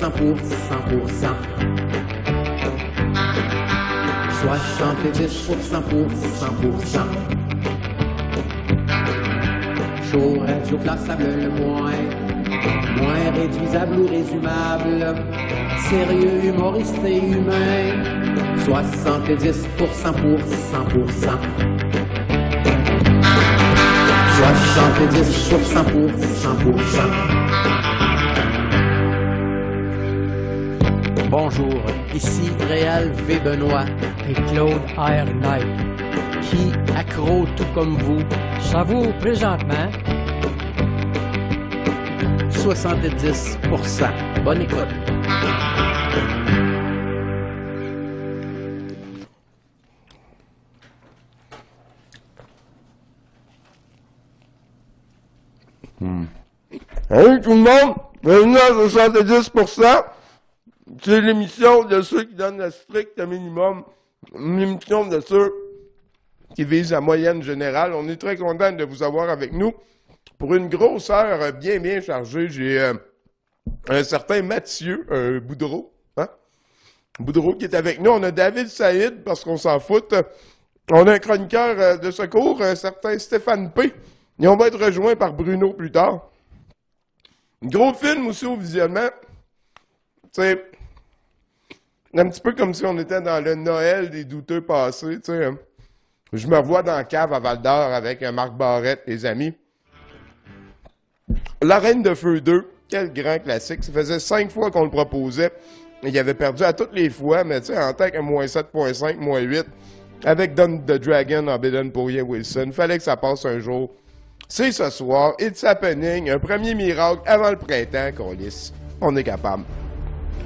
70% pour 100%. 70% pour 100%. Chaud, radio classable le moins, moins réduisable ou résumable, sérieux, humoriste et humain. 70% pour 100%. 70% pour 100%. Bonjour, ici Réal V. Benoît, et Claude R. Knight. qui, accro tout comme vous, Savoure présentement 70%. Bonne écoute. Hey tout le monde, bienvenue à 70%. C'est l'émission de ceux qui donnent le strict minimum. Une émission de ceux qui visent la moyenne générale. On est très content de vous avoir avec nous. Pour une grosse heure bien, bien chargée, j'ai euh, un certain Mathieu euh, Boudreau. Hein? Boudreau qui est avec nous. On a David Saïd, parce qu'on s'en fout. On a un chroniqueur euh, de secours, un certain Stéphane P. Et on va être rejoint par Bruno plus tard. Gros film aussi au visionnement. C'est un petit peu comme si on était dans le Noël des douteux passés. tu sais. Je me revois dans la cave à Val d'Or avec euh, Marc Barrette, les amis. La Reine de Feu 2, quel grand classique. Ça faisait cinq fois qu'on le proposait. Il avait perdu à toutes les fois, mais tu sais, en tant que moins 7.5, moins 8, avec Don the Dragon en Biden pour rien Wilson, fallait que ça passe un jour. C'est ce soir, it's happening, un premier miracle avant le printemps qu'on lisse. On est capable.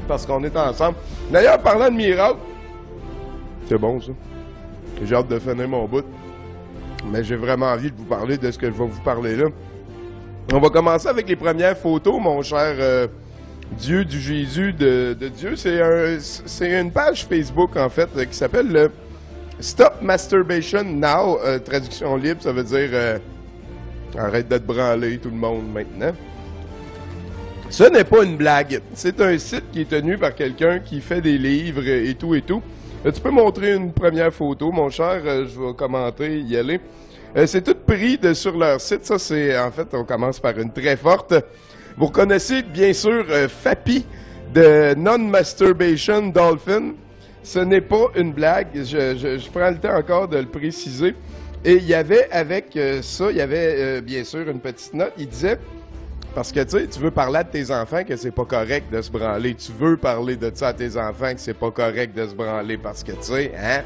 Parce qu'on est ensemble. D'ailleurs, parlant de miracle, c'est bon ça. J'ai hâte de finir mon bout. Mais j'ai vraiment envie de vous parler de ce que je vais vous parler là. On va commencer avec les premières photos, mon cher euh, Dieu du Jésus de, Dieu. C'est un, une page Facebook, en fait, euh, qui s'appelle le Stop Masturbation Now. Euh, traduction libre, ça veut dire euh, arrête de te branler tout le monde maintenant. Ce n'est pas une blague. C'est un site qui est tenu par quelqu'un qui fait des livres et tout et tout. Euh, tu peux montrer une première photo, mon cher. euh, je vais commenter, y aller. Euh, c'est tout pris sur leur site. Ça, c'est en fait, on commence par une très forte. Vous reconnaissez bien sûr Fapi de Non-Masturbation Dolphin. Ce n'est pas une blague. Je, prends le temps encore de le préciser. Et il y avait avec ça, il y avait bien sûr une petite note. Il disait parce que tu sais, tu veux parler à tes enfants que c'est pas correct de se branler. Tu veux parler de ça à tes enfants que c'est pas correct de se branler parce que tu sais, hein,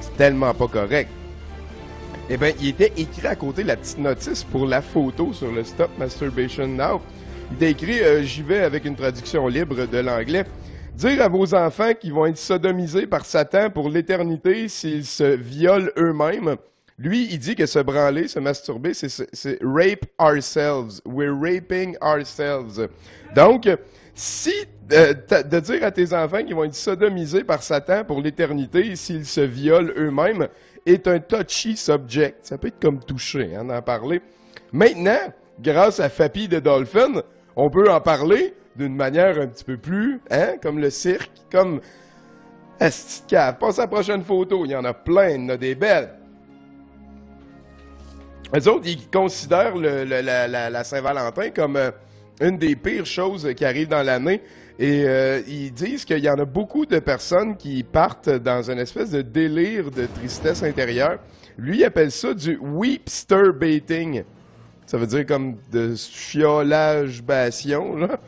c'est tellement pas correct. Eh bien, il était écrit à côté la petite notice pour la photo sur le Stop Masturbation Now. Il était écrit, euh, j'y vais avec une traduction libre de l'anglais. Dire à vos enfants qu'ils vont être sodomisés par Satan pour l'éternité s'ils se violent eux-mêmes. Lui, il dit que se branler, se masturber, c'est- rape ourselves. We're raping ourselves. Donc, si euh, de dire à tes enfants qu'ils vont être sodomisés par Satan pour l'éternité s'ils se violent eux-mêmes est un touchy subject. Ça peut être comme touché, hein, d'en parler. Maintenant, grâce à Fapi de Dolphin, on peut en parler d'une manière un petit peu plus, hein, comme le cirque, comme cave. Passe à la prochaine photo, il y en a plein, il y en a des belles. Les autres, ils considèrent la, Saint-Valentin comme euh, une des pires choses qui arrivent dans l'année. Et euh, ils disent qu'il y en a beaucoup de personnes qui partent dans une espèce de délire de tristesse intérieure. Lui, il appelle ça du weepster baiting. Ça veut dire comme de chiolage bastion, là.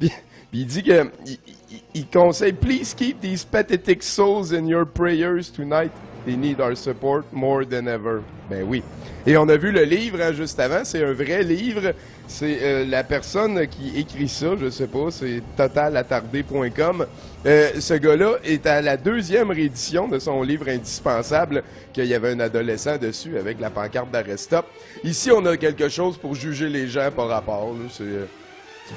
Puis il dit que il, il- il conseille Please keep these pathetic souls in your prayers tonight. They need our support more than ever. Ben oui. Et on a vu le livre hein, juste avant. C'est un vrai livre. C'est euh, la personne qui écrit ça, je sais pas, c'est totalattardé.com. Euh, ce gars-là est à la deuxième réédition de son livre indispensable, qu'il y avait un adolescent dessus avec la pancarte d'Arrestop. Ici, on a quelque chose pour juger les gens par rapport. C'est euh,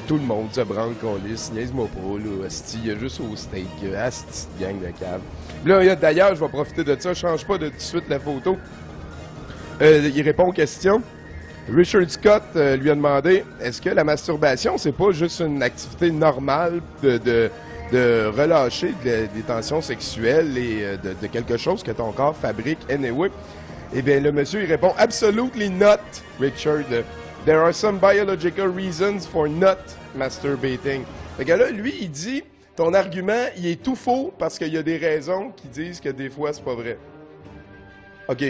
tout le monde se branle qu'on lisse, niaise-moi pas, là, asti, il y a juste au steak, asti gang de cave. Là, il y a- d'ailleurs, je vais profiter de ça, change pas de tout de suite la photo. Euh, il répond aux questions. Richard Scott euh, lui a demandé est-ce que la masturbation, c'est pas juste une activité normale de, de, relâcher de- des tensions sexuelles et euh, de, de quelque chose que ton corps fabrique anyway? Eh bien, le monsieur, il répond Absolutely not, Richard. There are some biological reasons for not masturbating. Fait que là, lui, il dit ton argument, il est tout faux parce qu'il y a des raisons qui disent que des fois, c'est pas vrai. OK.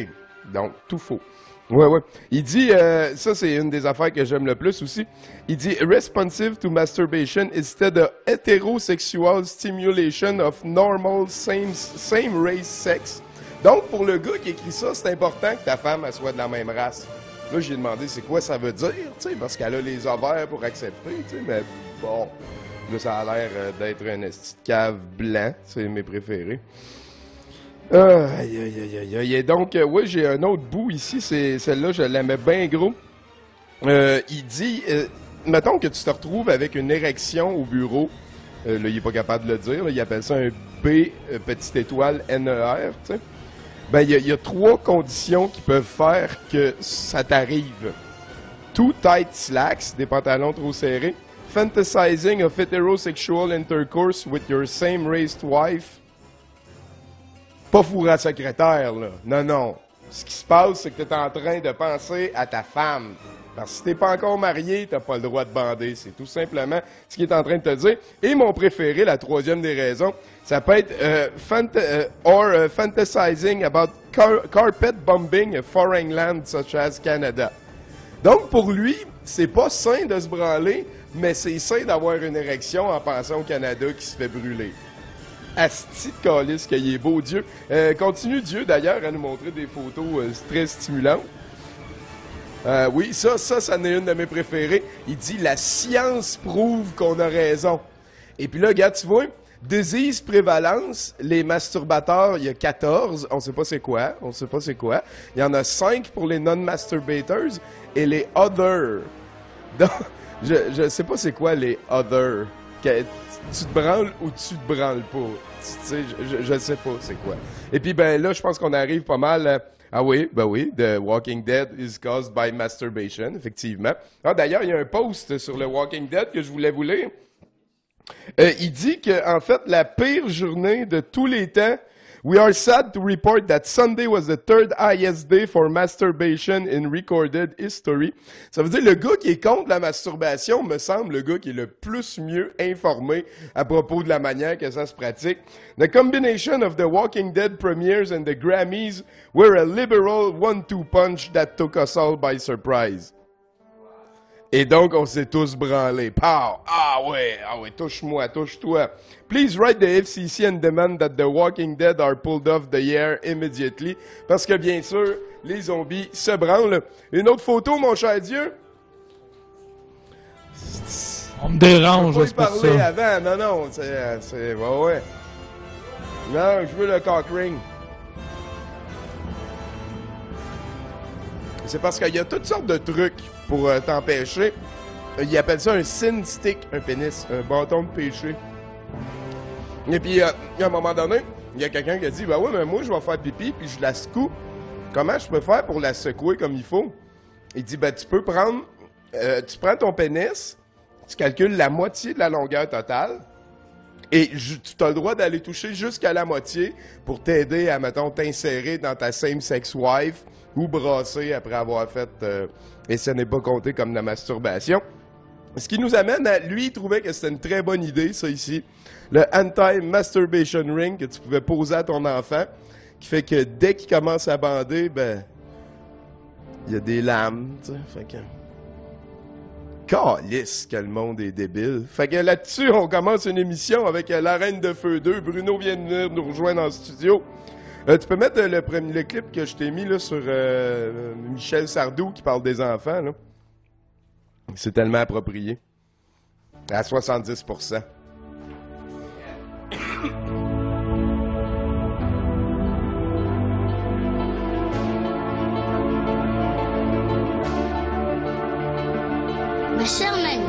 Donc, tout faux. Ouais, ouais. Il dit, euh, ça c'est une des affaires que j'aime le plus aussi. Il dit, responsive to masturbation instead of heterosexual stimulation of normal same, same race sex. Donc, pour le gars qui écrit ça, c'est important que ta femme elle soit de la même race. Là, j'ai demandé c'est quoi ça veut dire, tu sais, parce qu'elle a les ovaires pour accepter, tu sais, mais bon. Là, ça a l'air euh, d'être un esti de cave blanc, c'est mes préférés. Ah, Aïe, aïe, aïe, aïe. Et donc, euh, oui, j'ai un autre bout ici. C'est celle-là, je l'aimais bien gros. Euh, il dit, euh, mettons que tu te retrouves avec une érection au bureau. Euh, là, il est pas capable de le dire. il appelle ça un B euh, petite étoile NER. Tu sais. Ben, il y, y a trois conditions qui peuvent faire que ça t'arrive. Too tight slacks, des pantalons trop serrés. Fantasizing of heterosexual intercourse with your same raced wife. Pas fourré à secrétaire, là. Non, non. Ce qui se passe, c'est que tu es en train de penser à ta femme. Parce que si t'es pas encore marié, t'as pas le droit de bander. C'est tout simplement ce qu'il est en train de te dire. Et mon préféré, la troisième des raisons, ça peut être euh, euh, or euh, fantasizing about car- carpet bombing a foreign land such as Canada. Donc, pour lui, c'est pas sain de se branler, mais c'est sain d'avoir une érection en pensant au Canada qui se fait brûler. Asti de calice qu'il est beau, Dieu. Continue, Dieu, d'ailleurs, à nous montrer des photos très stimulantes. Euh, oui, ça, ça, ça en est une de mes préférées. Il dit « La science prouve qu'on a raison ». Et puis là, regarde, tu vois, disease prévalence, les masturbateurs, il y a 14, on sait pas c'est quoi, on sait pas c'est quoi. Il y en a 5 pour les non-masturbators et les other. Donc, je, je sais pas c'est quoi les other. Tu te branles ou tu te branles pas? Tu sais, je, je, je sais pas c'est quoi. Et puis ben là, je pense qu'on arrive pas mal. euh, ah oui, ben oui, The Walking Dead is caused by masturbation, effectivement. Ah d'ailleurs, il y a un post sur le Walking Dead que je voulais vous lire. Euh, il dit que en fait la pire journée de tous les temps. We are sad to report that Sunday was the third highest day for masturbation in recorded history. Ça veut dire le gars qui est contre la masturbation me semble le gars qui est le plus mieux informé à propos de la manière que ça se pratique. The combination of the Walking Dead premieres and the Grammys were a liberal one-two punch that took us all by surprise. Et donc, on s'est tous branlés. Pow! Ah ouais, ah ouais, touche-moi, touche-toi. Please write the FCC and demand that the Walking Dead are pulled off the air immediately. Parce que bien sûr, les zombies se branlent. Une autre photo, mon cher Dieu? On me dérange, c'est pour parler ça. avant. Non, non, c'est, c'est, ouais, ouais. Non, je veux le cock ring. C'est parce qu'il y a toutes sortes de trucs pour euh, t'empêcher. Euh, Ils appellent ça un sin stick, un pénis, un bâton de péché. Et puis, euh, à un moment donné, il y a quelqu'un qui a dit, bah ouais, mais moi, je vais faire pipi, puis je la secoue. Comment je peux faire pour la secouer comme il faut? Il dit, ben, tu peux prendre, euh, tu prends ton pénis, tu calcules la moitié de la longueur totale, et tu as le droit d'aller toucher jusqu'à la moitié pour t'aider à, mettons, t'insérer dans ta same-sex wife ou brasser après avoir fait... euh, et ce n'est pas compté comme la masturbation. Ce qui nous amène à... Lui, il trouvait que c'était une très bonne idée, ça ici. Le anti-masturbation ring que tu pouvais poser à ton enfant, qui fait que dès qu'il commence à bander, ben... Il y a des lames, tu sais. Fait que... Calisse que le monde est débile. Fait que là-dessus, on commence une émission avec La Reine de Feu 2. Bruno vient de venir nous rejoindre en studio. Euh, tu peux mettre euh, le, premier, clip que je t'ai mis là, sur euh, Michel Sardou qui parle des enfants. C'est tellement approprié. À 70 Ma chère mamie,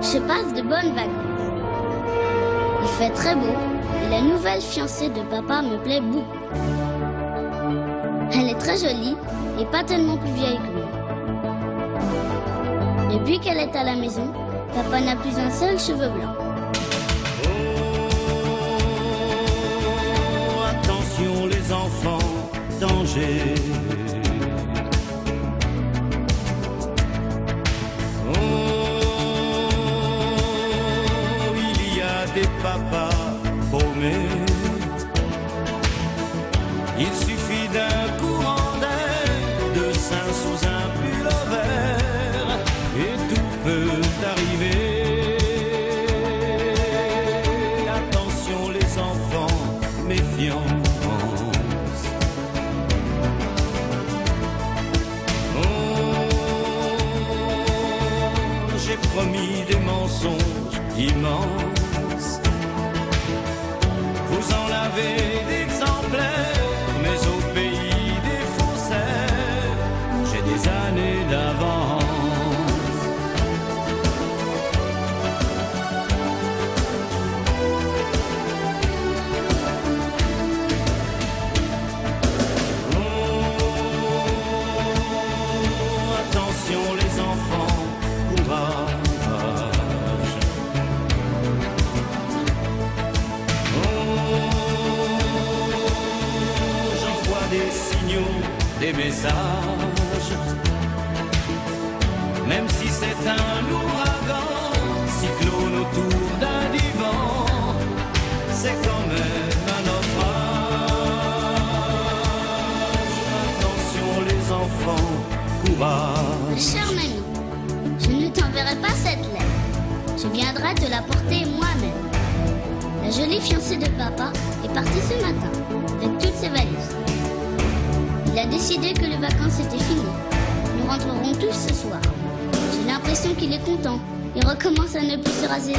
je passe de bonnes vacances. Il fait très beau la nouvelle fiancée de papa me plaît beaucoup. Elle est très jolie et pas tellement plus vieille que moi. Depuis qu'elle est à la maison, papa n'a plus un seul cheveu blanc. Oh, attention les enfants, danger. Même si c'est un ouragan, cyclone autour d'un divan, c'est quand même un naufrage. Attention les enfants, courage. Cher mamie, je ne t'enverrai pas cette lettre. Je viendrai te la porter moi-même. La jolie fiancée de papa est partie ce matin avec toutes ses valises. Il a décidé que les vacances étaient finies. Nous rentrerons tous ce soir. J'ai l'impression qu'il est content. Il recommence à ne plus se raser.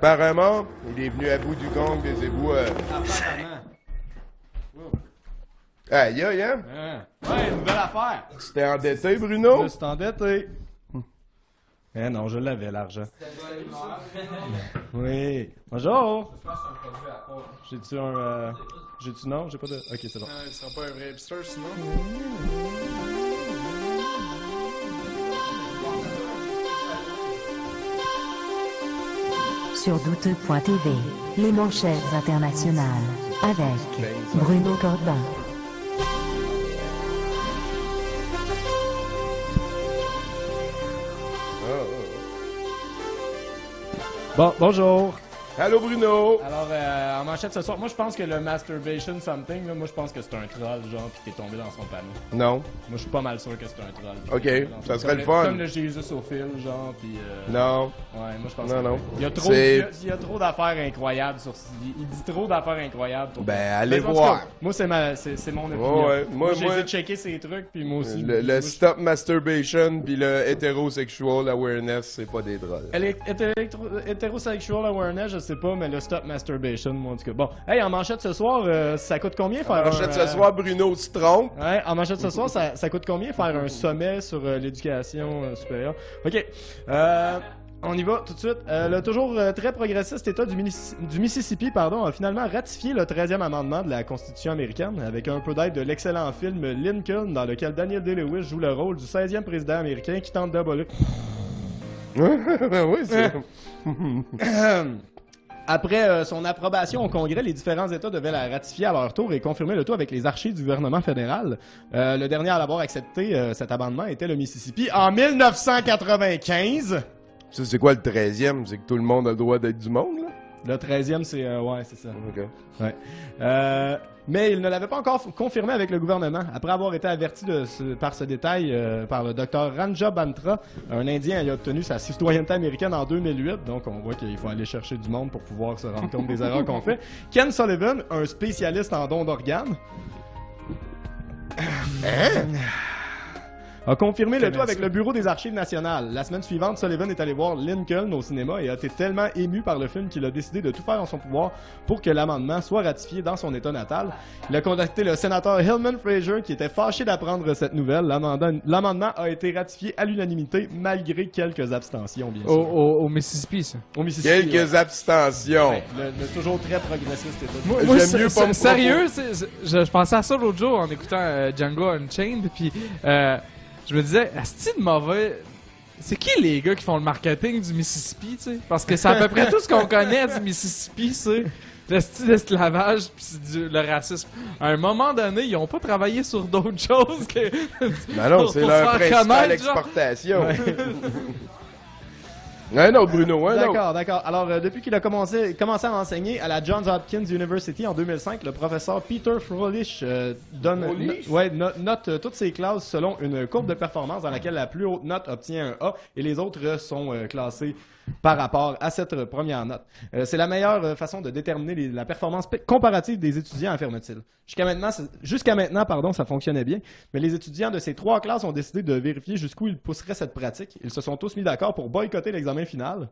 Apparemment, il est venu à bout du gang des éboueurs. Apparemment. Aïe, aïe, hein? Hein? Ouais, nouvelle affaire. Tu t'es endetté, Je Bruno? me suis endetté. Eh non, je l'avais l'argent. Oui. Bonjour. J'ai-tu un. euh, J'ai-tu non? J'ai pas de. Ok, c'est bon. Euh, il sera pas un vrai hipster sinon. Sur douteux.tv, les manchettes internationales. Avec Bruno Corbin. Bon, bonjour. Allô, Bruno! Alors, euh, en manchette ce soir, moi je pense que le masturbation something, là, moi je pense que c'est un troll, genre, pis t'es tombé dans son panneau. Non. Moi je suis pas mal sûr que c'est un troll. Ok, ça serait le fun. Comme le Jesus au fil, genre, pis. Euh, Non. Ouais, moi je pense Non, que non. Il y a trop, il C'est- y a, il y a trop d'affaires incroyables sur. Il, il dit trop d'affaires incroyables. Pour Ben, allez voir. cas, moi c'est ma, c'est, c'est mon opinion. ouais. Moi- j'ai moi- essayé de checker ces trucs, puis moi aussi. Le, moi, le stop masturbation puis le hétérosexual awareness, c'est pas des drôles. Hétérosexual awareness, je sais pas, mais le stop masturbation, moi en tout cas. Bon, hey, en manchette ce soir, euh, ça coûte combien faire un, achète euh, ce soir, Bruno se trompe. Ouais, en manchette ce soir, ça, ça coûte combien faire un sommet sur euh, l'éducation euh, supérieure? Ok, euh, on y va tout de suite. Euh, le toujours euh, très progressiste État du, Mississippi pardon, a finalement ratifié le 13e amendement de la Constitution américaine avec un peu d'aide de l'excellent film Lincoln dans lequel Daniel Day-Lewis joue le rôle du 16e président américain qui tente d'abolir oui, c'est. Après euh, son approbation au Congrès, les différents États devaient la ratifier à leur tour et confirmer le tout avec les archives du gouvernement fédéral. Euh, le dernier à l'avoir accepté euh, cet amendement était le Mississippi en 1995. Ça, c'est quoi le 13e? C'est que tout le monde a le droit d'être du monde, là? Le 13e, c'est... euh, ouais, c'est ça. Ouais. Euh, mais il ne l'avait pas encore confirmé avec le gouvernement. Après avoir été averti de ce- par ce détail euh, par le docteur Ranja Bantra, un Indien ayant obtenu sa citoyenneté américaine en 2008. Donc on voit qu'il faut aller chercher du monde pour pouvoir se rendre compte des erreurs qu'on fait. Ken Sullivan, un spécialiste en dons d'organes, a confirmé le tout avec le Bureau des Archives nationales. La semaine suivante, Sullivan est allé voir Lincoln au cinéma et a été tellement ému par le film qu'il a décidé de tout faire en son pouvoir pour que l'amendement soit ratifié dans son état natal. Il a contacté le sénateur Hillman Fraser qui était fâché d'apprendre cette nouvelle. L'amendement a été ratifié à l'unanimité malgré quelques abstentions, bien Au, sûr. au- au Mississippi, ça. Au Mississippi, Quelques ouais. abstentions. Ouais, le, le toujours très progressiste état. Moi, J'aime moi, mieux c'est- pas sérieux, je pensais à ça l'autre jour en écoutant euh, Django Unchained, puis euh, je me disais, est-ce de mauvais. C'est qui les gars qui font le marketing du Mississippi, tu sais? Parce que c'est à peu près tout ce qu'on connaît du Mississippi, c'est le style d'esclavage puis le racisme. À un moment donné, ils ont pas travaillé sur d'autres choses que Ben non, c'est leur principale. autre, Bruno, un autre. D'accord, d'accord. Alors, euh, depuis qu'il a commencé, commencé à enseigner à la Johns Hopkins University en 2005, le professeur Peter Froelich euh, donne, Froelich? no- ouais, no- note euh, toutes ses classes selon une courbe de performance dans laquelle la plus haute note obtient un A et les autres sont classés par rapport à cette euh, première note. Euh, c'est la meilleure euh, façon de déterminer la performance pe- comparative des étudiants, affirme-t-il. Jusqu'à maintenant, maintenant, pardon, ça fonctionnait bien, mais les étudiants de ces trois classes ont décidé de vérifier jusqu'où ils pousseraient cette pratique. Ils se sont tous mis d'accord pour boycotter l'examen final.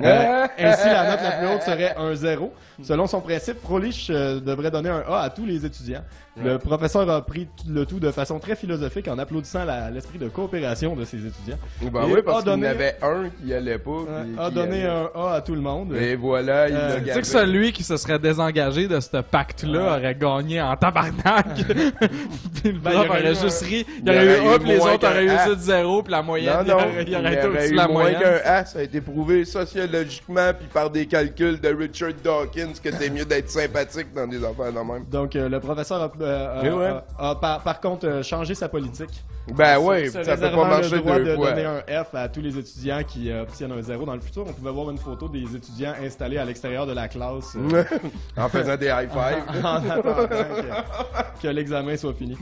Euh, ainsi, la note la plus haute serait un 0. Selon son principe, Froelich euh, devrait donner un A à tous les étudiants. Le professeur a pris le tout de façon très philosophique en applaudissant la- l'esprit de coopération de ses étudiants. Ben Et oui, a parce qu'il y en avait un qui allait pas. Puis a donné allait. un A à tout le monde. Et voilà, il Euh, l'a tu sais que celui qui se serait désengagé de ce pacte-là aurait gagné en tabarnak. Puis le Ben, il y prof aurait aurait eu juste un- ri. Il il y aurait eu aurait A, eu puis les autres auraient eu qu'un A. juste zéro, puis la moyenne, Non, il non, aurait, il aurait été au-dessus de eu la moins moyenne. qu'un A, ça a été prouvé sociologiquement puis par des calculs de Richard Dawkins que c'est mieux d'être sympathique dans des affaires de même. Donc, euh, le professeur a, euh, a- Eh ouais. a- a par, par contre euh, changé sa politique. Ben se ça peut pas marcher le droit deux de fois. donner un F à tous les étudiants qui euh, obtiennent un 0 dans le futur. On pouvait voir une photo des étudiants installés à l'extérieur de la classe euh, en faisant des high five. en attendant que, que l'examen soit fini.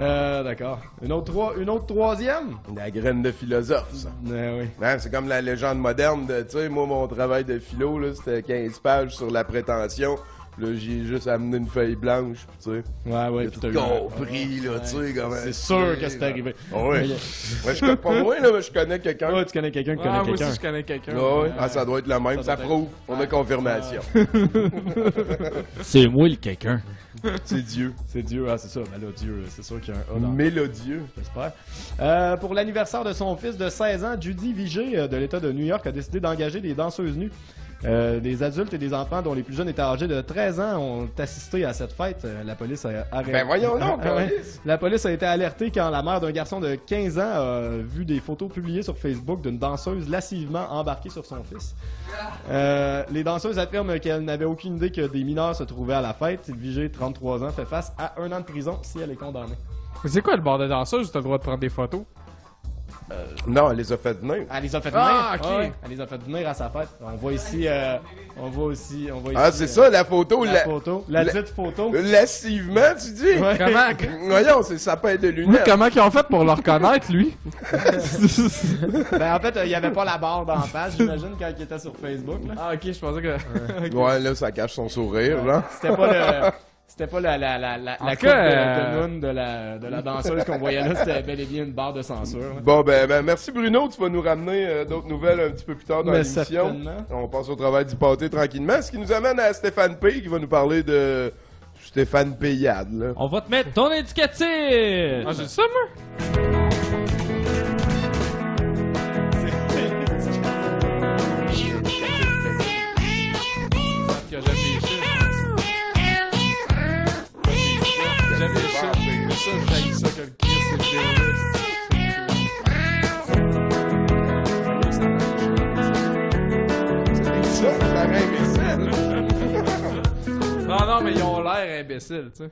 Euh, D'accord. Une autre, trois- une autre troisième? La graine de philosophe, ça. Euh, oui. Hein, c'est comme la légende moderne de, tu sais, moi, mon travail de philo, là, c'était 15 pages sur la prétention. Là, j'ai juste amené une feuille blanche, pis tu sais. Ouais, ouais. Tout t'as eu un- compris, là, tu sais, comment. C'est sûr que c'est arrivé. Ah ouais. Moi, je connais pas moi, là, mais je connais quelqu'un. Ouais, tu connais quelqu'un qui Ah, moi aussi, je connais quelqu'un. Ah ouais. Ah, ça doit être le même, Ça prouve. On a confirmation. C'est moi le quelqu'un. c'est Dieu. C'est Dieu, ah, c'est ça. Ben là, Dieu, c'est sûr qu'il y a un A dans Mélodieux. J'espère. Euh, pour l'anniversaire de son fils de 16 ans, Judy Vigée euh, de l'État de New York a décidé d'engager des danseuses nues. Euh, des adultes et des enfants dont les plus jeunes étaient âgés de 13 ans ont assisté à cette fête. Euh, la police a arrêté. Ben voyons donc, Ah ouais. La police a été alertée quand la mère d'un garçon de 15 ans a vu des photos publiées sur Facebook d'une danseuse lascivement embarquée sur son fils. Euh, les danseuses affirment qu'elles n'avaient aucune idée que des mineurs se trouvaient à la fête. Vigée, 33 ans, fait face à un an de prison si elle est condamnée. C'est quoi le bord de danseuse? Où t'as le droit de prendre des photos? Non, elle les a fait venir. Elle les a fait venir. Ah, ok. Ouais, elle les a fait venir à sa fête. On voit ici, euh, on voit aussi, on voit Ah, c'est euh, ça, la photo. la la- photo, la la- dite photo. Lascivement, tu dis? Ouais. Comment, Voyons, c'est ça peut être de lunettes. comment ils ont fait pour le reconnaître, lui? Ben en fait, euh, il y avait pas la barre d'en face, j'imagine, quand il était sur Facebook. Là. Ah, ok, je pensais que. Ouais, là, ça cache son sourire, là. C'était pas le. C'était pas la, la, la, la, la coupe cas, de, euh, de Noon de la, de la danseuse qu'on voyait là, c'était bel et bien une barre de censure. là. Bon, ben, ben, merci Bruno. Tu vas nous ramener euh, d'autres nouvelles un petit peu plus tard dans l'émission. On passe au travail du pâté tranquillement. Ce qui nous amène à Stéphane P. qui va nous parler de Stéphane Payade, là. On va te mettre ton indicatif! Ah, j'ai ça, moi? Non, mais ils ont l'air imbéciles, tu sais.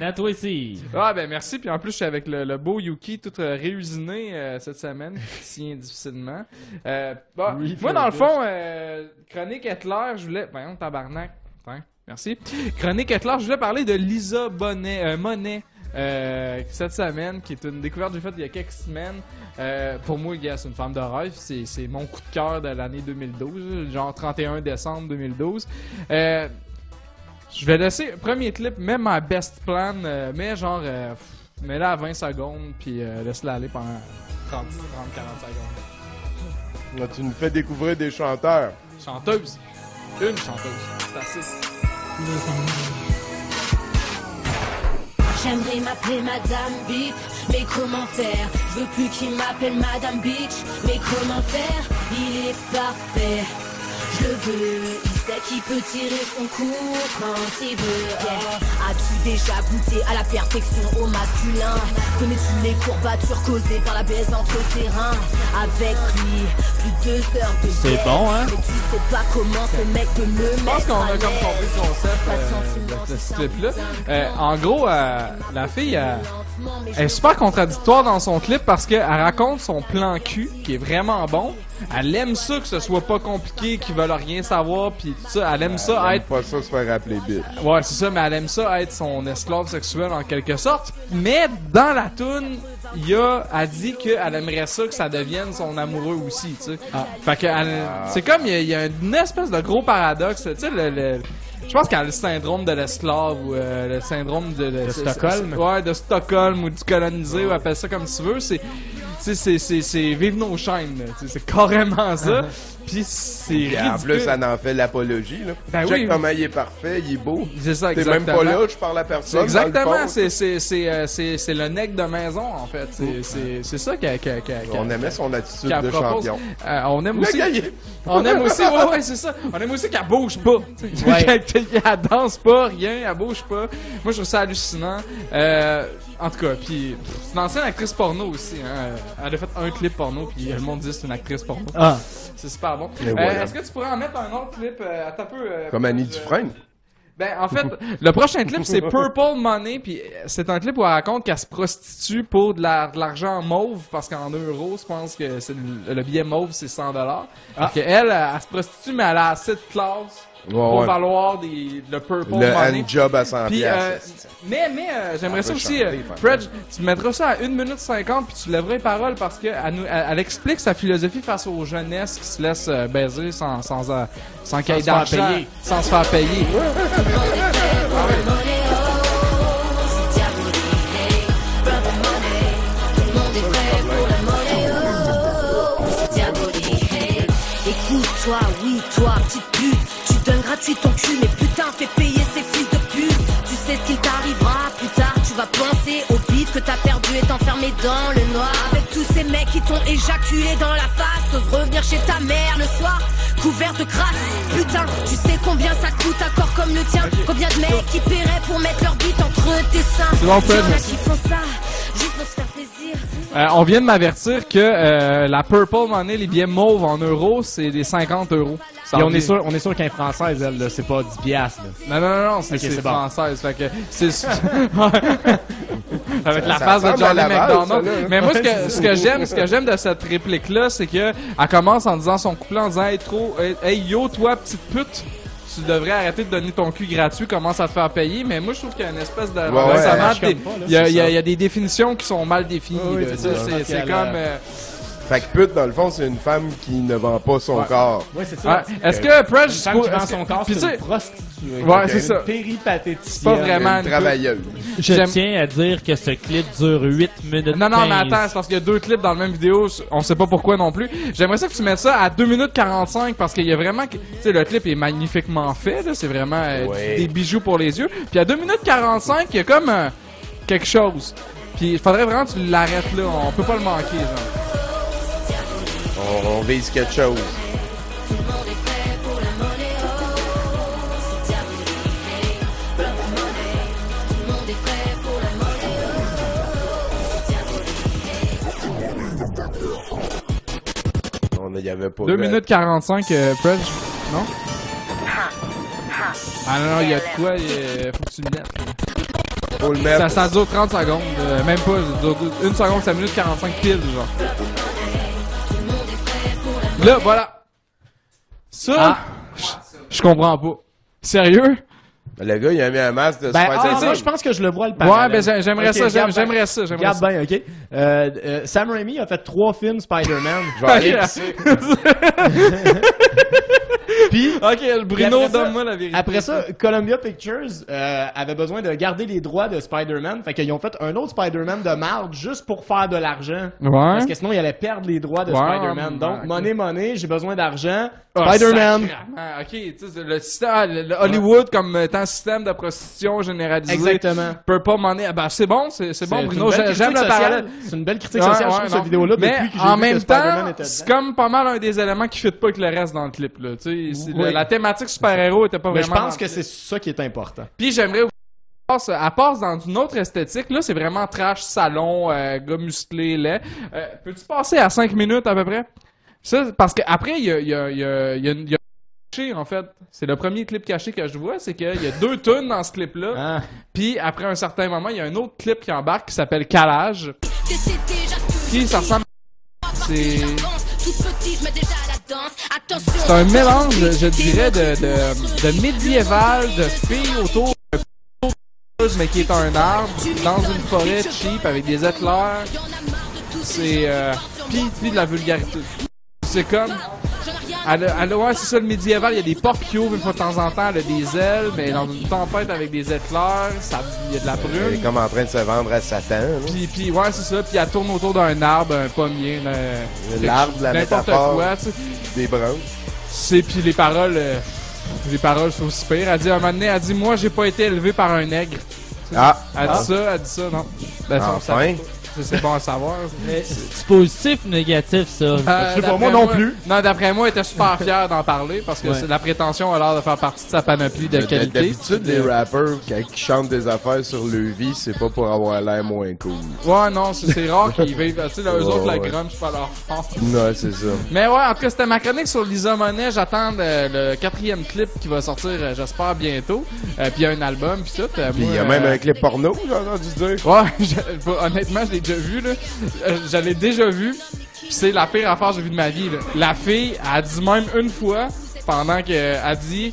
Maintenant, toi ici. Ah ben merci, puis en plus je suis avec le, le beau Yuki tout euh, réusiné euh, cette semaine, qui tient difficilement. Euh, bon, moi dans le fond, euh, Chronique Hitler, je voulais... Voyons, tabarnak. Hein, merci. Chronique Hitler, je voulais parler de Lisa Bonnet, Monet. Euh, cette semaine, qui est une découverte que j'ai faite il y a quelques semaines. Euh, pour moi, gars, c'est une femme de rêve. C'est, mon coup de cœur de l'année 2012, genre 31 décembre 2012. Euh, je vais laisser, premier clip, mets ma best plan, mets genre, mets-la à 20 secondes, puis laisse-la aller pendant 30, 30, 40 secondes. Là, tu nous fais découvrir des chanteurs. Chanteuse. Une chanteuse. C'est assez. J'aimerais m'appeler Madame Bip, mais comment faire? Je veux plus qu'il m'appelle Madame Bitch, mais comment faire? Il est parfait, je le veux. Il sait qu'il peut tirer son coup quand il veut. Yeah. As-tu déjà goûté à la perfection au masculin? Connais-tu les courbatures causées par la baisse entre tes reins Avec lui, plus de deux heures de C'est bon, hein? Mais tu sais pas comment ce mec peut me Je pense mettre qu'on a comme compris le concept Pas de euh, de ce clip-là. Euh, en gros, euh, la fille, euh, elle est super contradictoire dans son clip parce qu'elle raconte son plan cul, qui est vraiment bon. Elle aime ça que ce soit pas compliqué, qu'ils veulent rien savoir, puis tout ça. Elle aime ça Elle aime être pas ça se faire appeler bitch. Ouais, c'est ça, mais elle aime ça être son esclave sexuel en quelque sorte. Mais dans la toune, il y a, elle dit qu'elle aimerait ça que ça devienne son amoureux aussi, tu sais. Fait que elle- c'est comme, il y, a- il y a une espèce de gros paradoxe, tu sais, le, le- je pense qu'elle a le syndrome de l'esclave ou euh, le syndrome de, de- c'est- Stockholm? Ouais, de Stockholm ou du colonisé, ou appelle ça comme tu veux. C'est, c'est, c'est, c'est vive nos chaînes, c'est carrément ça. Puis c'est en plus, ça en fait l'apologie, là. Ben Check oui. comment il est parfait, il est beau. C'est ça, T'es même pas là, je parle à personne. Exactement, fond. c'est c'est c'est euh, c'est c'est le nec de maison en fait. C'est c'est c'est ça qu'elle qu'elle- qu'elle- On aimait son attitude de propose. champion. Euh, on aime aussi on aime aussi ouais ouais, c'est ça. On aime aussi qu'elle bouge pas. Ouais. qu'elle- qu'elle danse pas, rien, elle bouge pas. Moi je trouve ça hallucinant. Euh, en tout cas, puis c'est une ancienne actrice porno aussi hein. Elle a fait un clip porno puis le monde dit que c'est une actrice porno. Ah. C'est super bon. Euh, voilà. Est-ce que tu pourrais en mettre un autre clip euh, attends un peu euh, Comme Annie Dufresne. ben, en fait, le prochain clip, c'est Purple Money, puis c'est un clip où elle raconte qu'elle se prostitue pour de la- de l'argent mauve, parce qu'en euros, je pense que le, le billet mauve, c'est 100 dollars. elle, elle, elle se prostitue, mais elle a assez de classe Ouais, pour ouais. valoir des, le Purple Le Money. handjob à 100 Puis, euh, mais, mais euh, j'aimerais ça aussi, chanter, euh, Fred, tu mettras ça à 1 minute 50 puis tu lèveras les paroles parce que elle, nous- elle- elle explique sa philosophie face aux jeunesses qui se laissent euh, baiser sans, sans, euh, sans qu'il y ait se faire d'argent, payer. sans se faire payer. Écoute-toi, oui, toi, petite pute, tu donnes gratuit ton cul, mais putain, fais payer ces fils de pute. Tu sais ce qu'il t'arrivera plus tard, tu vas penser au bide que t'as perdu et t'enfermer dans le noir. Avec tous ces mecs qui t'ont éjaculé dans la face, t'oses revenir chez ta mère le soir, couvert de crasse. Putain, tu sais combien ça coûte un corps comme le tien Combien de mecs qui paieraient pour mettre leur bite entre tes seins C'est qui font ça, Euh, on vient de m'avertir que euh, la Purple Money, les billets mauves en euros, c'est des 50 euros. Ça Et on est sûr, on est sûr qu'elle est française, elle, là, c'est pas 10 piastres, là. Non, non, non, non, c'est Ok, c'est c'est bon. française. Fait que c'est. avec Ça- la face de Johnny McDonald. Mais moi, ce que, c'est ce que ça. j'aime, ce que j'aime de cette réplique-là, c'est que elle commence en disant son couplet en disant hey, trop, hey, yo toi petite pute. Tu devrais arrêter de donner ton cul gratuit, commence à te faire payer, mais moi je trouve qu'il y a une espèce de Ouais, ouais, ça ça marche marche des- comme pas, là, il y, a- c'est il y a- ça. il y a des définitions qui sont mal définies. C'est comme. euh, Fait que pute, dans le fond, c'est une femme qui ne vend pas son Ouais. corps. Ouais, c'est ça. ouais. Est-ce que Press, Une femme qui vend son corps, c'est une prostituée. Ouais, c'est ça. Une péripatéticienne. C'est pas vraiment Une travailleuse. Je J'aime- tiens à dire que ce clip dure 8 minutes. Non, non, mais 15. attends, c'est parce qu'il y a deux clips dans la même vidéo, on sait pas pourquoi non plus. J'aimerais ça que tu mettes ça à 2 minutes 45 parce qu'il y a vraiment, tu sais, le clip est magnifiquement fait, là, c'est vraiment euh, Ouais. des bijoux pour les yeux. Puis à 2 minutes 45, il y a comme euh, quelque chose. Puis il faudrait vraiment que tu l'arrêtes là, on peut pas le manquer, genre. On, on vise quelque chose. On y avait pas 2 vu- minutes 45, euh, Press, non? Ah non, non, il y a de quoi, il faut que tu le mettes. là. Faut le mettre. Ça, ça dure 30 secondes, euh, même pas, ça dure 1 seconde, 5 minutes 45 pile, genre. Là, voilà. Ça, Ah. je- je comprends pas. Sérieux? Le gars, il a mis un masque de Ben, Spider-Man. ah, moi, je pense que je le vois le Ouais, parallèle. ben j'ai- j'aimerais ça, regarde j'aimerais ça, j'aimerais Regarde ça. bien, ok. Euh, euh, Sam Raimi a fait trois films Spider-Man. Je vais aller pisser. Puis, Ok, Bruno, après ça- donne-moi la vérité. Après ça, Columbia Pictures euh, avait besoin de garder les droits de Spider-Man. Fait qu'ils ont fait un autre Spider-Man de marde juste pour faire de l'argent. Ouais. Parce que sinon, ils allaient perdre les droits de Ouais, Spider-Man. ouais, Donc, ok. money, money, j'ai besoin d'argent. Ah, Spider-Man. Ok, tu sais, le système, ah, le, le Hollywood comme étant système de prostitution généralisé. Exactement. Peut pas monnaie. Ah, ben, c'est bon, c'est bon, Bruno. J'aime le parallèle. C'est une belle critique Ouais, sociale, je ouais, trouve, non. cette vidéo-là, Mais depuis que j'ai en même temps, c'est comme pas mal un des éléments qui fit pas avec le reste dans le clip. Là. Oui. le- la thématique super-héros était pas Mais je vraiment. pense dans que c'est ça qui est important. Puis j'aimerais elle passe dans une autre esthétique. Là, c'est vraiment trash, salon, euh, gars musclé, laid. Euh, Peux-tu passer à 5 minutes à peu près? Ça, parce qu'après, il y a, y a, il y a, il y a, en fait. C'est le premier clip caché que je vois, c'est qu'il y a deux tunes dans ce clip-là. Ah. Puis après un certain moment, il y a un autre clip qui embarque qui s'appelle Calage. Puis ça ressemble. C'est. C'est un mélange, je dirais, de, de, de médiéval, de filles autour mais qui est un arbre, dans une forêt cheap avec des éclairs. C'est. Euh, puis de la vulgarité. C'est comme. A- ouais, c'est ça, le médiéval, il y a des portes qui ouvrent une fois de temps en temps, elle a des ailes, mais dans une tempête avec des éclairs, ça, il y a de la Elle est brume. comme en train de se vendre à Satan. là. Puis, puis, ouais, c'est ça, puis elle tourne autour d'un arbre, un pommier, là, L'arbre, la n'importe métaphore. quoi, tu sais. Des branches. C'est puis les paroles, euh, les paroles sont aussi pires. Elle dit un moment donné, elle dit moi j'ai pas été élevé par un nègre. Ah! Elle dit Ah. ça, elle dit ça, non. Ben, ça, on Enfin. savait pas. C'est- bon à savoir. C'est positif ou négatif, ça? Euh, sais pas, moi non plus. Non, d'après moi, elle était super fière d'en parler parce que Ouais. la prétention a l'air de faire partie de sa panoplie de qualité. D'habitude, les rappers, quand ils chantent des affaires sur leur vie, c'est pas pour avoir l'air moins cool. Ouais, non, c'est rare qu'ils vivent. Tu sais, eux Ouais, autres, la grunge, pas leur fort. Non, c'est ça. Mais ouais, en tout cas, c'était ma chronique sur Lisa Monet. J'attends euh, le quatrième clip qui va sortir, euh, j'espère, bientôt. Euh, puis il y a un album, puis tout. Euh, Puis il y a euh, même un clip porno, j'ai entendu dire. Ouais, je- honnêtement, je l'ai déjà vu, là. Euh, déjà vu. C'est la pire affaire que j'ai vue de ma vie, là. La fille a dit même une fois, pendant qu'elle a dit,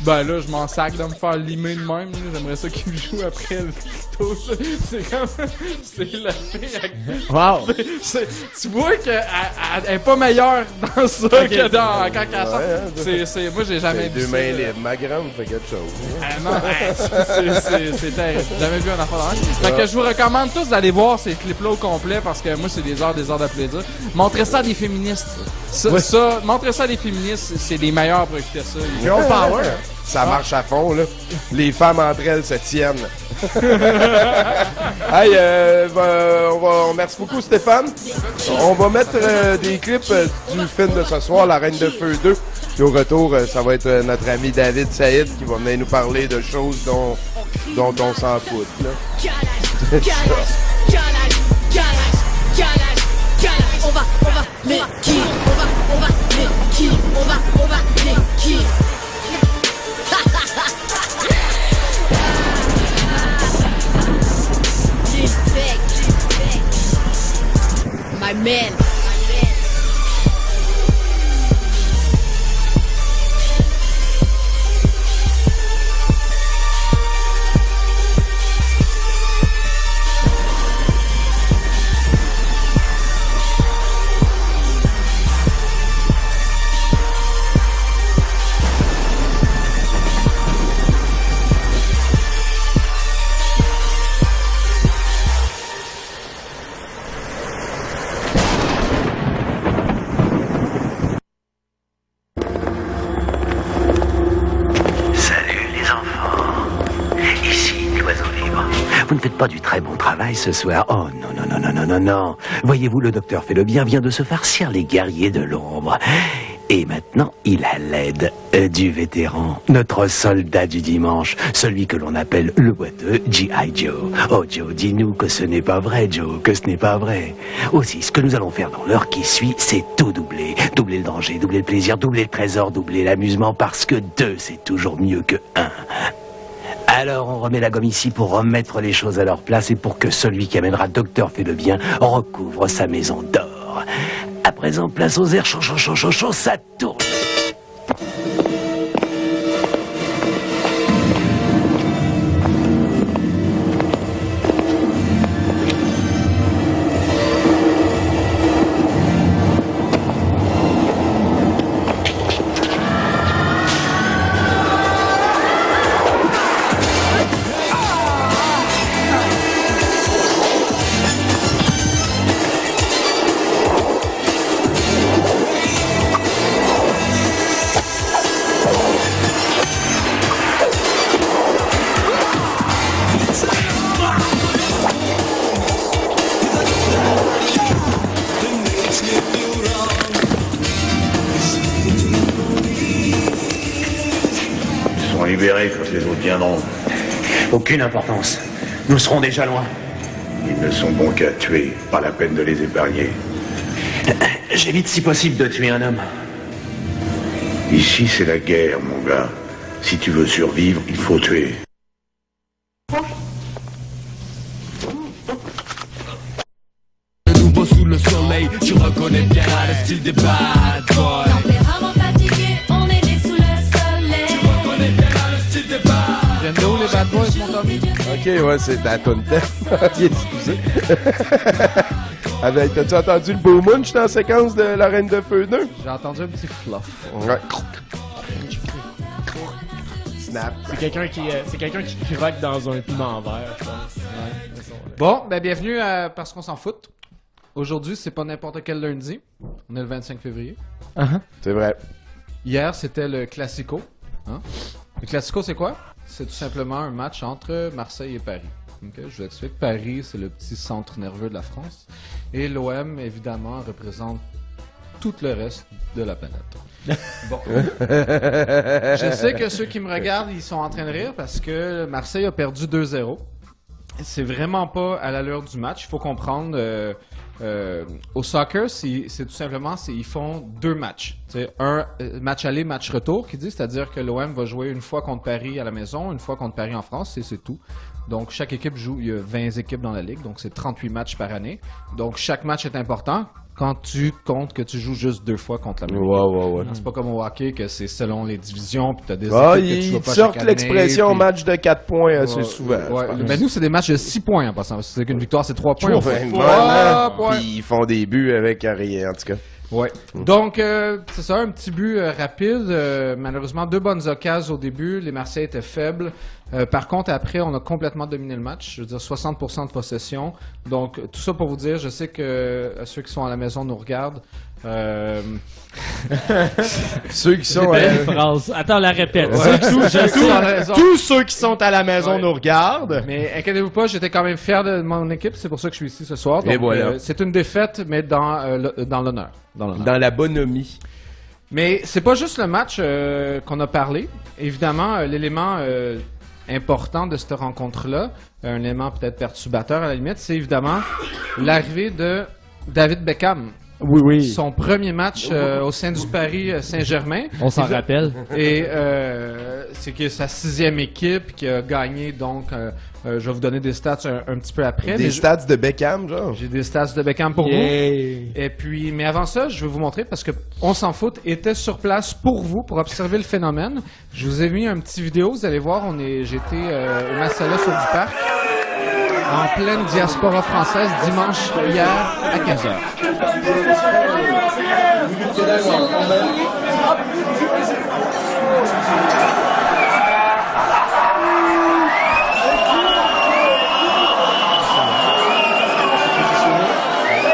ben là, je m'en sac de me faire limer de même, là. J'aimerais ça qu'il me joue après le ça. C'est comme, c'est la fille. Wow. Tu vois qu'elle elle- elle est pas meilleure dans ça que dans, quand elle sort. Ouais, hein, C'est, c'est, moi, j'ai jamais vu deux ça. mains libres. Ma grande fait quelque chose. Ah non, hey, c'est- c'est c'est terrible. J'ai jamais vu un affaire de même. Fait que je vous recommande tous d'aller voir ces clips-là au complet parce que moi, c'est des heures, des heures de plaisir. Montrez ça à des féministes. Ça, ça montrez ça à des féministes, c'est les meilleurs pour écouter ça. Girl power. Ça marche à fond, là. Les femmes entre elles se tiennent. hey, euh, ben, on va, merci beaucoup, Stéphane. On va mettre euh, des clips euh, du film de ce soir, La Reine de Feu 2. Puis au retour, euh, ça va être euh, notre ami David Saïd qui va venir nous parler de choses dont, dont on s'en fout. Là. On va, on va, mais qui On va, on va, mais qui On va, my man. Ce soir. Oh non, non, non, non, non, non, non. Voyez-vous, le docteur fait le bien vient de se farcir les guerriers de l'ombre. Et maintenant, il a l'aide euh, du vétéran, notre soldat du dimanche, celui que l'on appelle le boiteux G.I. Joe. Oh Joe, dis-nous que ce n'est pas vrai, Joe, que ce n'est pas vrai. Aussi, ce que nous allons faire dans l'heure qui suit, c'est tout doubler. Doubler le danger, doubler le plaisir, doubler le trésor, doubler l'amusement, parce que deux, c'est toujours mieux que un. Alors on remet la gomme ici pour remettre les choses à leur place et pour que celui qui amènera Docteur fait le bien recouvre sa maison d'or. À présent, place aux airs chaud, chaud, chaud, chaud, chaud, ça tourne. Aucune importance. Nous serons déjà loin. Ils ne sont bons qu'à tuer, pas la peine de les épargner. J'évite si possible de tuer un homme. Ici, c'est la guerre, mon gars. Si tu veux survivre, il faut tuer. Ouais, c'est ta tonne Excusez. Avec, t'as-tu entendu le beau munch dans la séquence de la Reine de Feu 2? J'ai entendu un petit fluff. Ouais. Snap. C'est quelqu'un qui, euh, c'est quelqu'un qui craque dans un piment vert, je pense. Bon, ben bienvenue à Parce qu'on s'en fout. Aujourd'hui, c'est pas n'importe quel lundi. On est le 25 février. C'est vrai. Hier, c'était le Classico. Hein? Le Classico, c'est quoi? C'est tout simplement un match entre Marseille et Paris. Je vous explique. Paris, c'est le petit centre nerveux de la France. Et l'OM, évidemment, représente tout le reste de la planète. Bon. Je sais que ceux qui me regardent, ils sont en train de rire parce que Marseille a perdu 2-0. C'est vraiment pas à l'allure du match. Il faut comprendre. euh, euh, au soccer, c'est tout simplement, ils font deux matchs. Un euh, match aller, match retour, qui dit, c'est-à-dire que l'OM va jouer une fois contre Paris à la maison, une fois contre Paris en France, et c'est tout. Donc chaque équipe joue, il y a 20 équipes dans la ligue, donc c'est 38 matchs par année. Donc chaque match est important quand tu comptes que tu joues juste deux fois contre la même Ouais, équipe. ouais, ouais. C'est pas comme au hockey que c'est selon les divisions, puis t'as des Ah, équipes que tu pas sortent l'expression puis- match de 4 points assez Ouais, souvent. Mais nous, c'est des matchs de 6 points en passant. C'est qu'une victoire, c'est 3 points. Trois points. Puis ils font des buts avec rien, en tout cas. Ouais. Donc, euh, c'est ça, un petit but euh, rapide. Euh, malheureusement, deux bonnes occasions au début. Les Marseillais étaient faibles. Euh, par contre, après, on a complètement dominé le match. Je veux dire, 60% de possession. Donc, tout ça pour vous dire, je sais que euh, ceux qui sont à la maison nous regardent. Euh... Ceux qui sont... Euh, phrase. Attends, la répète. Ouais. A raison. Tous ceux qui sont à la maison Ouais. nous regardent. Mais inquiétez-vous pas, j'étais quand même fier de mon équipe. C'est pour ça que je suis ici ce soir. Et Donc, voilà. euh, c'est une défaite, mais dans, euh, le- dans l'honneur. Dans. Dans la bonhomie. Mais c'est pas juste le match euh, qu'on a parlé. Évidemment, euh, l'élément euh, important de cette rencontre-là, un élément peut-être perturbateur à la limite, c'est évidemment l'arrivée de David Beckham Oui, oui. son premier match euh, au sein du Paris euh, Saint-Germain. On s'en rappelle. Et euh, c'est que sa sixième équipe qui a gagné, donc euh, euh, je vais vous donner des stats un, un petit peu après. mais Des je- stats de Beckham, genre? J'ai des stats de Beckham pour Yeah. vous. Et puis, mais avant ça, je vais vous montrer parce que On s'en fout était sur place pour vous, pour observer le phénomène. Je vous ai mis un petit vidéo, vous allez voir, on est, j'étais euh, au Massala sur du parc, en pleine diaspora française, dimanche hier à 15h.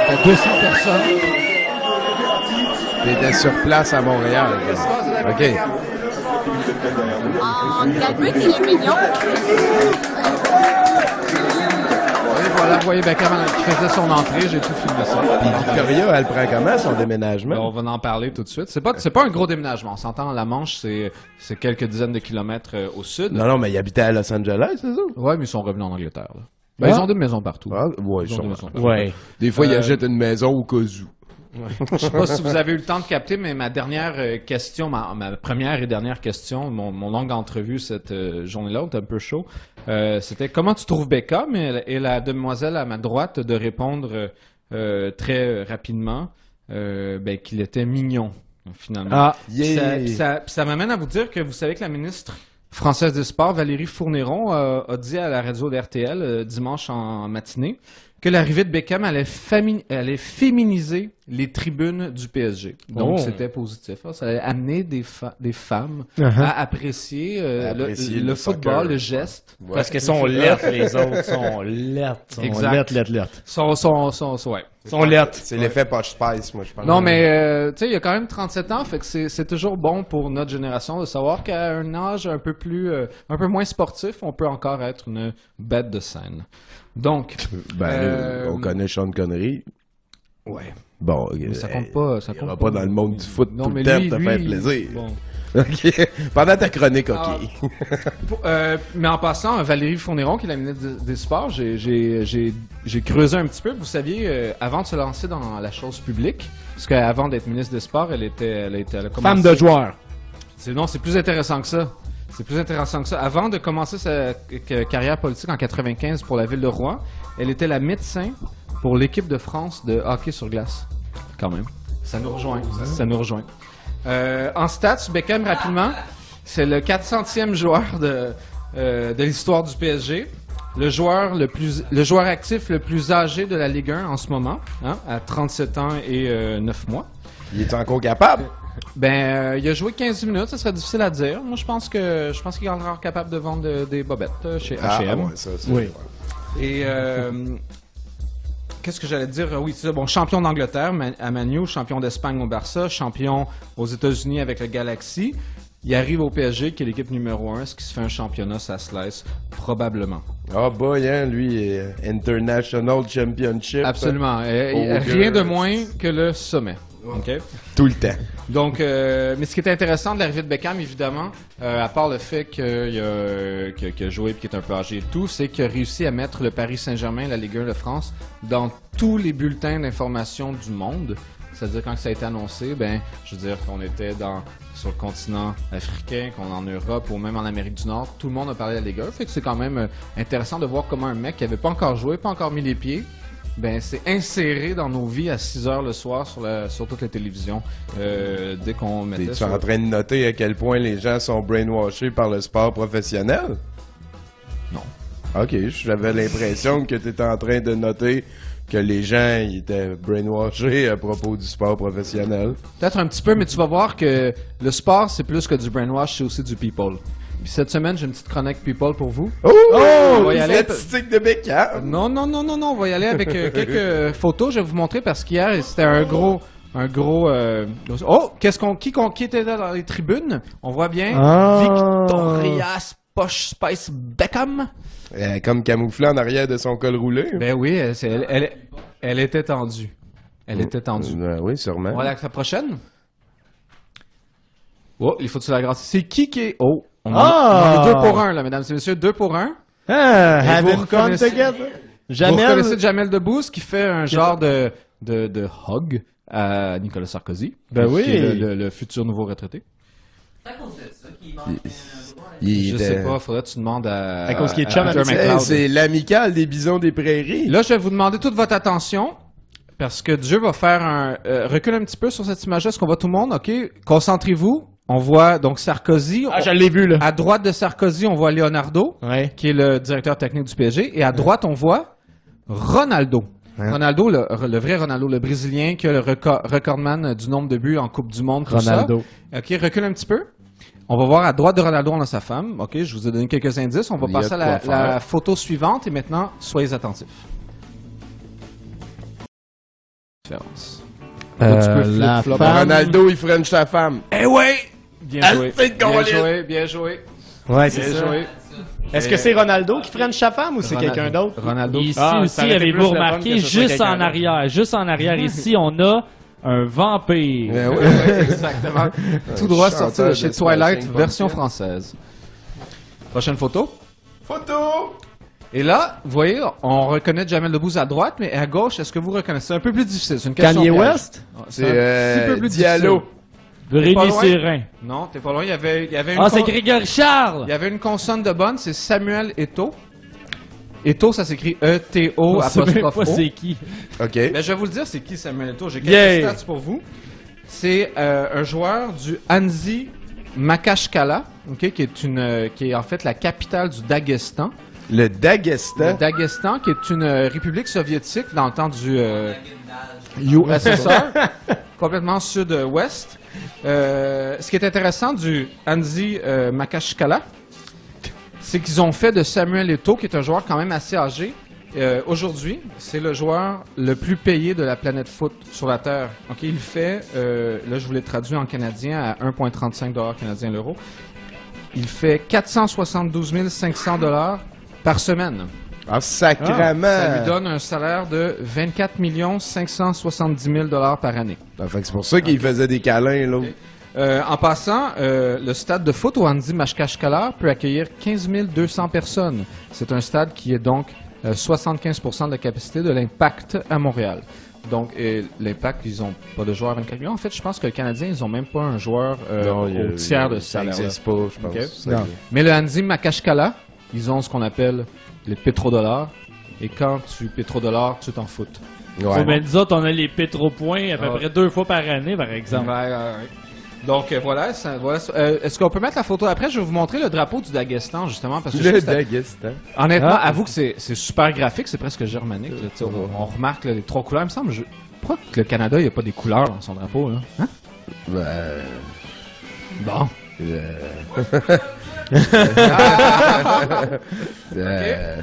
T'as 200 personnes. T'étais sur place à Montréal. OK. Oh, but il est mignon. Voilà, vous voyez Beckham qui faisait son entrée, j'ai tout filmé ça. Puis Victoria, elle prend comment son déménagement? On va en parler tout de suite. C'est pas, c'est pas un gros déménagement. On s'entend, la Manche, c'est, c'est quelques dizaines de kilomètres euh, au sud. Non, non, mais il habitait à Los Angeles, c'est ça? Ouais, mais ils sont revenus en Angleterre. là. Ben, Ah. Ils ont des maisons partout. Ah, ouais, Ils ont des maisons partout. Ouais. Des fois, ils Euh, achètent une maison au cas où. Je sais pas si vous avez eu le temps de capter, mais ma dernière euh, question, ma, ma première et dernière question, mon, mon longue entrevue cette euh, journée-là, où était un peu chaud, euh, c'était comment tu trouves Beckham et, la demoiselle à ma droite de répondre euh, très rapidement euh, ben, qu'il était mignon finalement. Ah, yeah. Ça, ça, ça m'amène à vous dire que vous savez que la ministre française des Sports, Valérie Fournéron, euh, a dit à la radio d'RTL dimanche en matinée que l'arrivée de Beckham allait, féminiser les tribunes du PSG. Donc, Oh. c'était positif. hein. Ça allait amener des, femmes Uh-huh. à apprécier, euh, À le- apprécier le, le football, soccer. le geste. Parce qu'elles sont lettres, les autres sont lettres. Sont lettres, lettres, lettres. Sont, sont, sont, sont- ouais. Sont lettres. C'est l'effet Posh Spice, moi, je pense. Non, mais euh, tu sais, il y a quand même 37 ans, fait que c'est c'est toujours bon pour notre génération de savoir qu'à un âge un peu plus, euh, un peu moins sportif, on peut encore être une bête de scène. Donc, Ben, euh, on connaît Sean Connery. Ouais. Bon, Mais ça euh, compte pas, ça il compte pas. pas dans le monde du foot Non, tout mais le temps pour te faire plaisir. bon. OK. Pendant ta chronique, OK. Ah. Pour- euh, mais en passant, Valérie Fournéron, qui est la ministre des- Sports, j'ai- j'ai j'ai- j'ai creusé un petit peu. Vous saviez, euh, avant de se lancer dans la chose publique, parce qu'avant d'être ministre des Sports, elle était, elle était, elle a Femme de joueur. C'est non, c'est plus intéressant que ça. C'est plus intéressant que ça. Avant de commencer sa ca- carrière politique en 95 pour la ville de Rouen, elle était la médecin pour l'équipe de France de hockey sur glace. Quand même. Ça nous rejoint. Ça nous rejoint. Euh, en stats, Beckham rapidement, c'est le 400e joueur de euh, de l'histoire du PSG. Le joueur le plus le joueur actif le plus âgé de la Ligue 1 en ce moment, hein, à 37 ans et euh, 9 mois. Il est encore capable? Ben, euh, il a joué 15 minutes, ça serait difficile à dire. Moi, je pense que je pense qu'il est encore capable de vendre de- des bobettes euh, chez Ah, H&M. ouais, ça, c'est Oui. Et euh, qu'est-ce que j'allais dire? Oui, c'est ça. Bon, champion d'Angleterre à Manu, champion d'Espagne au Barça, champion aux États-Unis avec le Galaxy. Il arrive au PSG, qui est l'équipe numéro 1. Est-ce qu'il se fait un championnat, ça slice Probablement. Ah, boy, hein, lui, International Championship. Absolument. Oh, rien de moins que le sommet. OK Tout le temps. Donc, euh, mais ce qui est intéressant de l'arrivée de Beckham, évidemment, euh, à part le fait qu'il a, qu'il a- qu'il a joué et qu'il est un peu âgé et tout, c'est qu'il a réussi à mettre le Paris Saint-Germain, la Ligue 1 de France, dans tous les bulletins d'information du monde. C'est-à-dire, quand ça a été annoncé, ben, je veux dire qu'on était dans, sur le continent africain, qu'on est en Europe ou même en Amérique du Nord, tout le monde a parlé de la Ligue 1. Fait que c'est quand même euh, intéressant de voir comment un mec qui avait pas encore joué, pas encore mis les pieds, ben, c'est inséré dans nos vies à 6 heures le soir sur, la, sur toutes les télévisions. Euh, dès qu'on mettait T'es-tu sur- en train de noter à quel point les gens sont brainwashés par le sport professionnel? Non. OK, j'avais l'impression que t'étais en train de noter que les gens ils étaient brainwashés à propos du sport professionnel. Peut-être un petit peu, mais tu vas voir que le sport, c'est plus que du brainwash, c'est aussi du people. Puis cette semaine, j'ai une petite chronique people pour vous. Oh! On va y aller. Statistique de Beckham! Non, non, non, non, non, on va y aller avec euh, quelques photos. Je vais vous montrer parce qu'hier, c'était un gros... Un gros. euh, Oh, qu'est-ce qu'on qui, qu'on- qui était là dans les tribunes? On voit bien Ah. Victoria Posh Spice Beckham. Euh, comme camouflé en arrière de son col roulé. Ben oui, elle, c'est- elle, elle, elle était tendue. Elle était tendue. Euh, oui, sûrement. On va aller avec la prochaine. Oh, il faut que tu la grâce. C'est qui qui est. Oh, on, Ah! on est deux pour un, là, mesdames et messieurs. Deux pour un. Ah, Et having vous fun reconnaissez- together. Vous Jamel. reconnaissez Jamel Debbouze qui fait un genre de, de, de hug à Nicolas Sarkozy. Ben oui. Qui est le, le- le futur nouveau retraité. Il Je était- sais pas, faudrait que tu demandes à. À cause qu'il est à chum. C'est l'amicale des bisons des prairies. Là, je vais vous demander toute votre attention parce que Dieu va faire un euh, recule un petit peu sur cette image-là. Est-ce qu'on voit tout le monde Ok, concentrez-vous. On voit donc Sarkozy. Ah, On- je l'ai vu, là. À droite de Sarkozy, on voit Leonardo, Ouais. qui est le directeur technique du PSG, et à droite, on voit Ronaldo. Ronaldo, le, le vrai Ronaldo, le Brésilien, qui a le record, recordman du nombre de buts en Coupe du Monde. tout Ronaldo. ça. Ok, recule un petit peu. On va voir à droite de Ronaldo, on a sa femme. Ok, je vous ai donné quelques indices. On va Il passer à la, photo suivante et maintenant, soyez attentifs. Différence. Euh, Un petit peu la femme- Ronaldo, il french sa femme. Eh ouais! Bien Ah, joué. Bien joué, bien joué. Ouais, c'est Bien ça. joué. Est-ce que c'est Ronaldo qui freine sa femme ou c'est Ronaldo. quelqu'un d'autre? Ronaldo. Ici Ah, aussi, avez-vous remarqué, juste en arrière, juste en arrière ici, on a un vampire. Ben oui. Ouais, exactement. Tout droit sorti de chez Twilight, version française. Prochaine photo. Photo! Et là, vous voyez, on reconnaît Jamel Debbouze à droite, mais à gauche, est-ce que vous reconnaissez? C'est un peu plus difficile. C'est une question Kanye piège. West? C'est un euh, petit peu plus Diallo. difficile. Rémi loin? Sérin. Non, t'es pas loin. Il y avait, il y avait une Ah, c'est con- Grégory Charles! Il y avait une consonne de bonne, c'est Samuel Eto. Eto, ça s'écrit E-T-O sait même apostrophe pas O. c'est qui. OK. Ben, je vais vous le dire, c'est qui Samuel Eto. J'ai quelques Yeah. stats pour vous. C'est euh, un joueur du Anzi Makashkala, ok, qui est une, euh, qui est en fait la capitale du Daghestan. Le Le Daghestan. Daghestan, qui est une euh, république soviétique dans le temps du euh, USSR, complètement sud-ouest. Euh, ce qui est intéressant du Anzi euh, Makashkala, c'est qu'ils ont fait de Samuel Eto'o, qui est un joueur quand même assez âgé. euh, Aujourd'hui, c'est le joueur le plus payé de la planète foot sur la Terre. Il fait, là je vous l'ai traduit en canadien à 1,35 dollars canadien l'euro. Il fait 472 500 dollars par semaine. Ah, sacrément. Ça lui donne un salaire de 24 570 000 dollars par année. Ah, fait que c'est pour ça qu'il faisait des câlins, l'autre. Euh, en passant, euh, le stade de foot au Andy Mashkashkala peut accueillir 15 200 personnes. C'est un stade qui est donc euh, 75% de la capacité de l'Impact à Montréal. Donc, l'Impact, ils ont pas de joueurs à 24 millions. En fait, je pense que le Canadien, ils ont même pas un joueur euh, Non, il y a- au tiers de ça salaire. n'existe pas, je pense. Ok. Ça, Non. Mais le Andy Makashkala, ils ont ce qu'on appelle les pétrodollars. Et quand tu pétrodollars, tu t'en foutes. Ouais. Mais nous autres, on a les pétropoints à peu Ah. près deux fois par année, par exemple. Ouais, ouais, ouais. Donc euh, voilà, ça- voilà. Euh, Est-ce qu'on peut mettre la photo après? Je vais vous montrer le drapeau du Daghestan justement parce que Le Daghestan. honnêtement, Ah. avoue que c'est c'est super graphique, c'est presque germanique. là, on, on remarque là, les trois couleurs. Il me semble. Je... Pourquoi que le Canada il n'y a pas des couleurs dans son drapeau là Hein? Ben, Bon. euh, euh,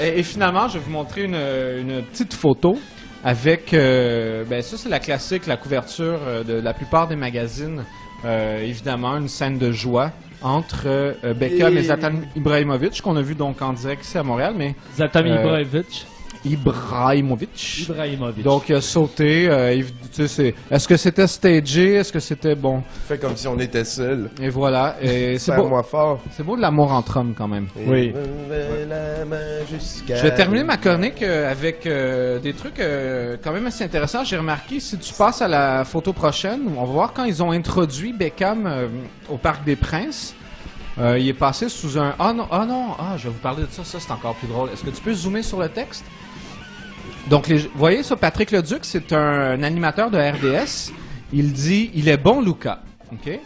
Et, et finalement, je vais vous montrer une, une petite photo avec. euh, ben ça c'est la classique, la couverture euh, de la plupart des magazines. Euh, évidemment, une scène de joie entre euh, Beckham et, Et- Zlatan Ibrahimovic qu'on a vu donc en direct ici à Montréal, mais Zlatan Euh, Ibrahimovic. Ibrahimovic. Ibrahimovic. Donc il a sauté. euh, il- Est-ce que c'était stagé? Est-ce que c'était bon? Fait comme si on était seul. Et voilà. Et c'est beau. moi fort. C'est beau de l'amour entre hommes quand même. Oui. Et Je vais terminer ma chronique euh, avec euh, des trucs euh, quand même assez intéressants. J'ai remarqué, si tu passes à la photo prochaine, on va voir quand ils ont introduit Beckham euh, au Parc des Princes. Euh, il est passé sous un... Ah non, ah non, ah, je vais vous parler de ça, ça c'est encore plus drôle. Est-ce que tu peux zoomer sur le texte? Donc, les, vous voyez ça, Patrick Leduc, c'est un, animateur de RDS. Il dit, il est bon, Luca. OK?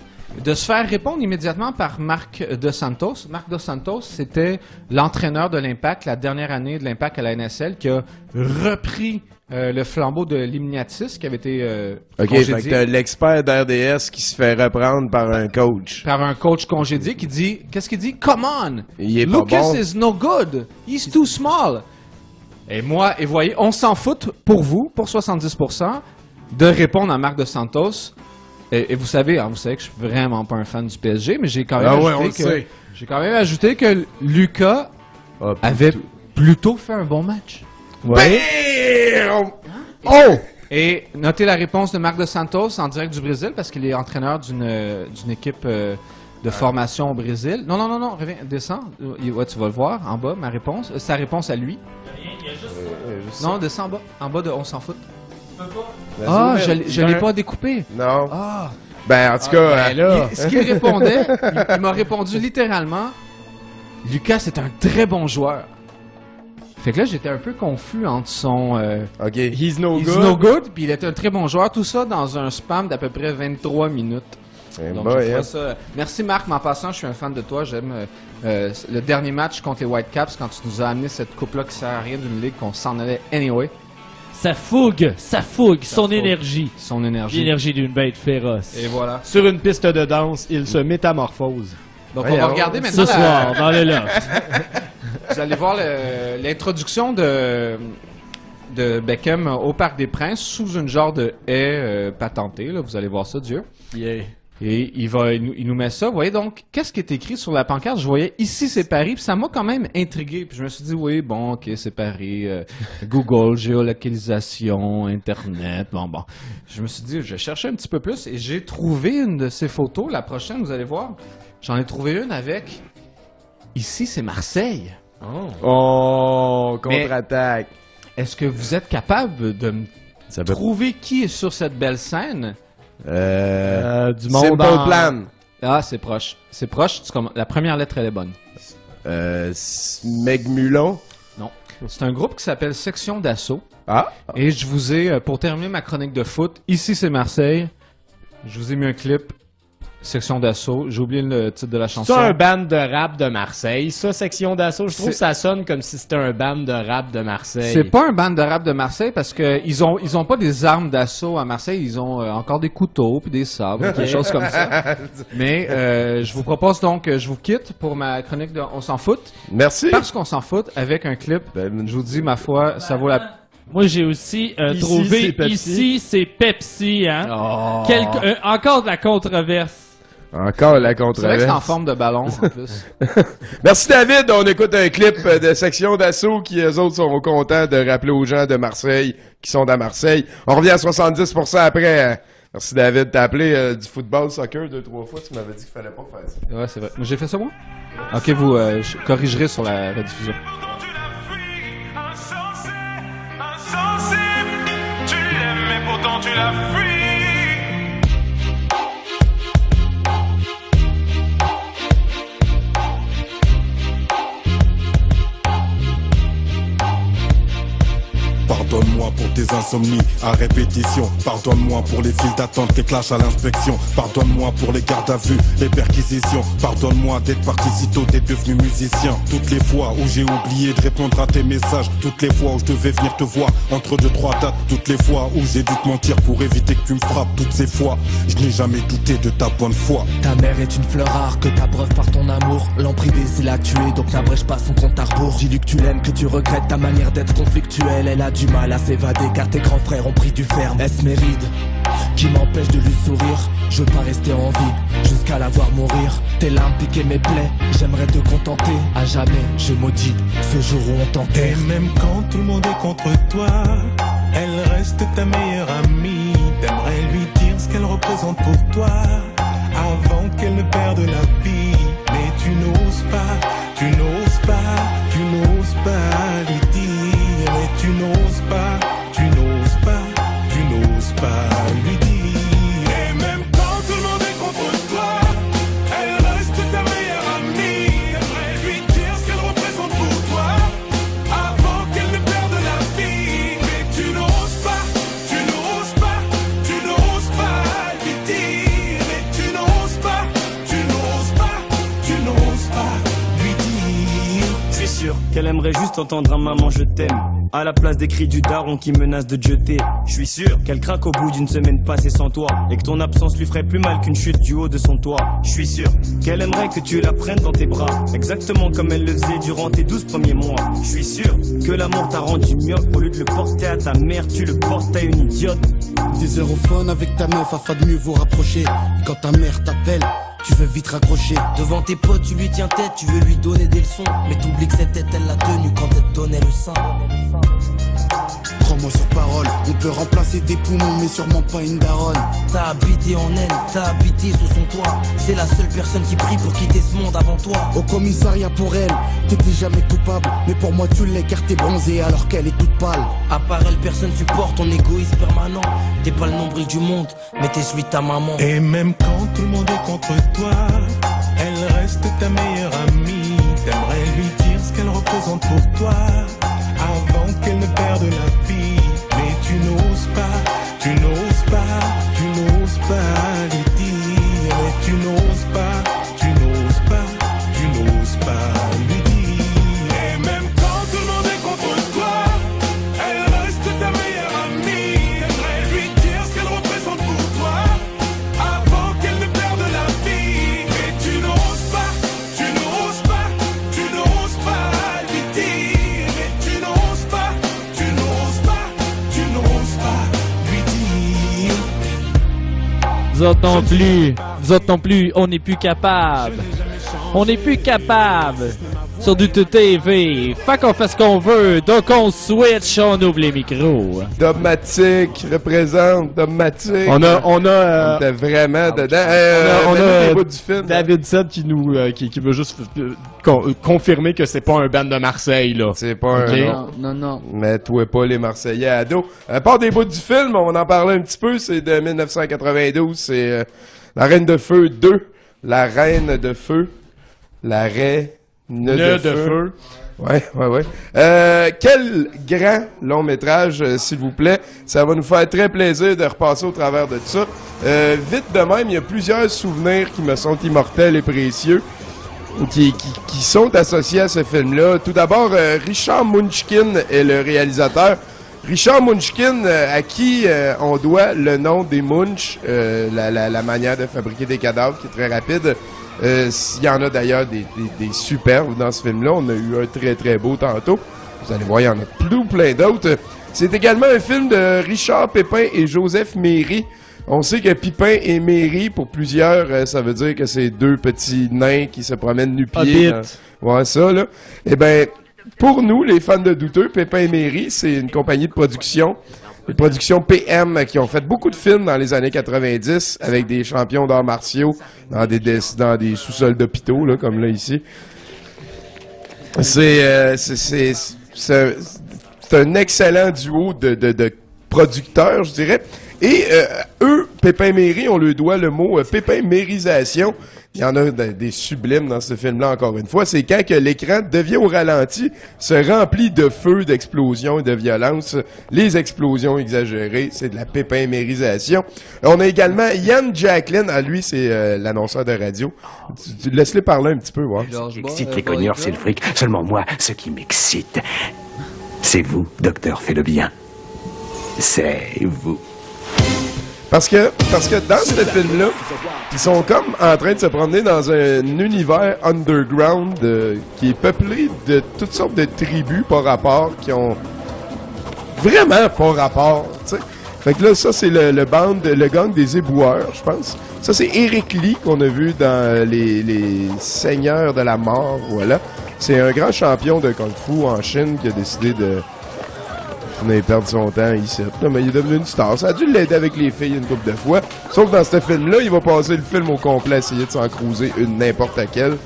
De se faire répondre immédiatement par Marc Dos Santos. Marc Dos Santos, c'était l'entraîneur de l'Impact, la dernière année de l'Impact à la NSL, qui a repris euh, le flambeau de Limniatis, qui avait été euh, Ok, congédié fait l'expert d'RDS qui se fait reprendre par un coach. par un coach congédié qui dit, qu'est-ce qu'il dit? Come on! Il est pas Lucas bon. is no good. He's too small. Et moi, et voyez, on s'en fout pour vous, pour 70%, de répondre à Marc de Santos. Et, et vous savez, hein, vous savez que je suis vraiment pas un fan du PSG, mais j'ai quand même Ah ouais, ajouté que j'ai quand même ajouté que Lucas Ah, avait plutôt fait un bon match. Bam! Oh! Et notez la réponse de Marc de Santos en direct du Brésil parce qu'il est entraîneur d'une euh, d'une équipe euh, de formation au Brésil. Non, non, non, non, reviens, descends. Euh, il- Ouais, tu vas le voir en bas, ma réponse. Euh, sa réponse à lui. Non, descends en bas. En bas de On s'en fout. Vas-y, Ah, man. je l'ai- je l'ai pas découpé. Non. Ah. Ben, en tout Ah, cas. ben euh, il- ce qu'il répondait, il, il m'a répondu littéralement Lucas est un très bon joueur. Fait que là, j'étais un peu confus entre son. euh, ok. He's no He's good. no good, puis il était un très bon joueur. Tout ça dans un spam d'à peu près 23 minutes. Eh Donc, boy, j'ai trouvé ça- Merci Marc, mais en passant, je suis un fan de toi. J'aime euh, euh, le dernier match contre les Whitecaps quand tu nous as amené cette coupe-là qui sert à rien d'une ligue qu'on s'en allait anyway. Sa fougue, sa fougue, son fougue. énergie. Son énergie. L'énergie d'une bête féroce. Et voilà. Sur une piste de danse, il se métamorphose. Donc, on va regarder maintenant. Ce la- soir, dans le loft. Vous allez voir l'introduction de, de Beckham au Parc des Princes sous une genre de haie euh, patentée. Là. Vous allez voir ça, Dieu. Et il, va, il, nous, il nous met ça. Vous voyez donc, qu'est-ce qui est écrit sur la pancarte? Je voyais ici c'est Paris, puis ça m'a quand même intrigué. Puis je me suis dit, oui, bon, ok, c'est Paris. euh, Google, géolocalisation, Internet. Bon, bon. Je me suis dit, je cherchais un petit peu plus et j'ai trouvé une de ces photos. La prochaine, vous allez voir. J'en ai trouvé une avec. Ici c'est Marseille. Oh, contre-attaque. Est-ce que vous êtes capable de me trouver qui est sur cette belle scène? Euh, Euh, du monde Simple en- Plan. Ah, c'est proche. C'est proche. c'est comme- La première lettre, elle est bonne. Euh, Meg Mulon. Non. C'est un groupe qui s'appelle Section d'Assaut. Ah. Et je vous ai, euh, pour terminer ma chronique de foot, ici c'est Marseille. Je vous ai mis un clip. Section d'Assaut. J'ai oublié le titre de la chanson. C'est un band de rap de Marseille. Ça, section d'assaut, je trouve que ça sonne comme si c'était un band de rap de Marseille. C'est pas un band de rap de Marseille parce que ils ont ils ont pas des armes d'assaut à Marseille, ils ont euh, encore des couteaux puis des sabres, des choses comme ça. Mais euh, je vous propose donc que je vous quitte pour ma chronique de On s'en fout. Merci. Parce qu'on s'en fout avec un clip. Ben, Je vous dis ma foi, ça vaut la Moi, j'ai aussi euh, Ici, trouvé ici, c'est Pepsi, hein. Oh. Quelque- euh, encore de la controverse. Encore la C'est vrai que controverse. c'est en forme de ballon en plus. Merci David, on écoute un clip de section d'assaut qui eux autres sont contents de rappeler aux gens de Marseille qui sont à Marseille. On revient à 70% après. hein. Merci David, t'as appelé euh, du football soccer deux trois fois, tu m'avais dit qu'il fallait pas faire ça. Ouais, c'est vrai. Mais J'ai fait ça moi? OK, vous euh, je corrigerez sur la rediffusion. Insensible, tu l'aimes mais Pardonne-moi pour tes insomnies à répétition. Pardonne-moi pour les files d'attente, les clashs à l'inspection. Pardonne-moi pour les gardes à vue, les perquisitions. Pardonne-moi d'être parti si tôt, t'es devenu musicien. Toutes les fois où j'ai oublié de répondre à tes messages. Toutes les fois où je devais venir te voir entre deux, trois dates. Toutes les fois où j'ai dû te mentir pour éviter que tu me frappes. Toutes ces fois, je n'ai jamais douté de ta bonne foi. Ta mère est une fleur rare que t'abreuves par ton amour. L'emprise il l'a tué, donc n'abrège pas son compte à rebours. Dis-lui que tu l'aimes, que tu regrettes ta manière d'être conflictuelle. Elle a du mal à s'évader car tes grands frères ont pris du ferme. Est-ce mes rides qui m'empêche de lui sourire? Je veux pas rester en vie jusqu'à la voir mourir. Tes larmes mes plaies, j'aimerais te contenter. À jamais, je maudis ce jour où on t'enterre. Et même quand tout le monde est contre toi, elle reste ta meilleure amie. T'aimerais lui dire ce qu'elle représente pour toi, avant qu'elle ne perde la vie. Mais tu n'oses pas, tu n'oses pas, tu n'oses pas lui tu n'oses pas, tu n'oses pas, tu n'oses pas lui dire. Et même quand tout le monde est contre toi, elle reste ta meilleure amie. Lui dire ce qu'elle représente pour toi. Avant qu'elle ne perde la vie Mais tu n'oses pas, tu n'oses pas, tu n'oses pas lui dire Mais tu n'oses pas, tu n'oses pas, tu n'oses pas lui dire Je suis sûr qu'elle aimerait juste entendre un maman je t'aime. À la place des cris du daron qui menace de te jeter. Je suis sûr qu'elle craque au bout d'une semaine passée sans toi. Et que ton absence lui ferait plus mal qu'une chute du haut de son toit. Je suis sûr qu'elle aimerait que tu la prennes dans tes bras. Exactement comme elle le faisait durant tes douze premiers mois. Je suis sûr que l'amour t'a rendu myope. Au lieu de le porter à ta mère, tu le portes à une idiote. Des europhones avec ta meuf afin de mieux vous rapprocher. Quand ta mère t'appelle, tu veux vite raccrocher. Devant tes potes, tu lui tiens tête, tu veux lui donner des leçons. Mais t'oublies que cette tête, elle l'a tenue quand elle donnait le sein. Crois-moi sur parole, on peut remplacer des poumons, mais sûrement pas une daronne. T'as habité en elle, t'as habité sous son toit. C'est la seule personne qui prie pour quitter ce monde avant toi. Au commissariat pour elle, t'étais jamais coupable. Mais pour moi, tu l'es car t'es bronzée alors qu'elle est toute pâle. À part elle, personne supporte ton égoïsme permanent. T'es pas le nombril du monde, mais t'es celui de ta maman. Et même quand tout le monde est contre toi, elle reste ta meilleure amie. T'aimerais lui dire ce qu'elle représente pour toi, avant qu'elle ne perde la vie. Mais tu n'oses pas, tu n'oses pas, tu n'oses pas lui dire. Et tu n'oses pas, Vous autres plus. Vous autres plus. On n'est plus capable. On n'est plus capable. Sur du TV. Fait qu'on fait ce qu'on veut. Donc on switch, on ouvre les micros. Dogmatic représente Dogmatic. On a, on a, euh, On était vraiment dedans. Euh, on a, on mets-nous a, euh, du film. David Seb qui nous, euh, qui, qui veut juste euh, con- euh, confirmer que c'est pas un band de Marseille là. C'est pas un. Non, non. Mais toi pas les Marseillais à dos. À part des bouts du film, on en parlait un petit peu, c'est de 1992, c'est euh, La Reine de Feu 2. La Reine de Feu. La Reine Ne de, de feu. Ouais, ouais, ouais. Euh, quel grand long métrage, euh, s'il vous plaît? Ça va nous faire très plaisir de repasser au travers de ça. Euh, vite de même, il y a plusieurs souvenirs qui me sont immortels et précieux. Qui, qui, qui sont associés à ce film-là. Tout d'abord, euh, Richard Munchkin est le réalisateur. Richard Munchkin, euh, à qui on doit le nom des Munch, euh, la, la, la manière de fabriquer des cadavres qui est très rapide. Euh, Il y en a d'ailleurs des, des, des superbes dans ce film-là. On a eu un très très beau tantôt. Vous allez voir, il y en a plus plein d'autres. C'est également un film de Richard Pépin et Joseph Méry. On sait que Pipin et Méry, pour plusieurs, euh, ça veut dire que c'est deux petits nains qui se promènent nu-pieds. Dans- Ouais, ça, là. Eh ben, pour nous, les fans de Douteux, Pépin et Méry, c'est une compagnie de production, une production PM qui ont fait beaucoup de films dans les années 90 avec des champions d'arts martiaux dans des, sous-sols d'hôpitaux, là, comme là ici. C'est, euh, c'est, c'est un excellent duo de, de, de producteurs, je dirais. Et euh, eux, Pépin Méry, on lui doit le mot euh, Pépin Mérisation. Il y en a de- des sublimes dans ce film-là, encore une fois. C'est quand que l'écran devient au ralenti, se remplit de feu, d'explosions et de violence. Les explosions exagérées, c'est de la Pépin Mérisation. On a également Yann Jacqueline. Ah, lui, c'est euh, l'annonceur de radio. Tu, tu laisse-le parler un petit peu, voir. Ce qui excite les cogneurs, c'est le fric. Seulement moi, ce qui m'excite, c'est vous, docteur, fais le bien. C'est vous. Parce que, parce que dans ce film-là, ils sont comme en train de se promener dans un univers underground euh, qui est peuplé de toutes sortes de tribus par rapport qui ont vraiment pas rapport, tu sais. Fait que là, ça, c'est le, le band, le gang des éboueurs, je pense. Ça, c'est Eric Lee qu'on a vu dans les, les Seigneurs de la Mort, voilà. C'est un grand champion de Kung Fu en Chine qui a décidé de venir perdre son temps ici. Non, mais il est devenu une star. Ça a dû l'aider avec les filles une couple de fois. Sauf que dans ce film-là, il va passer le film au complet, essayer de s'en cruiser une n'importe laquelle.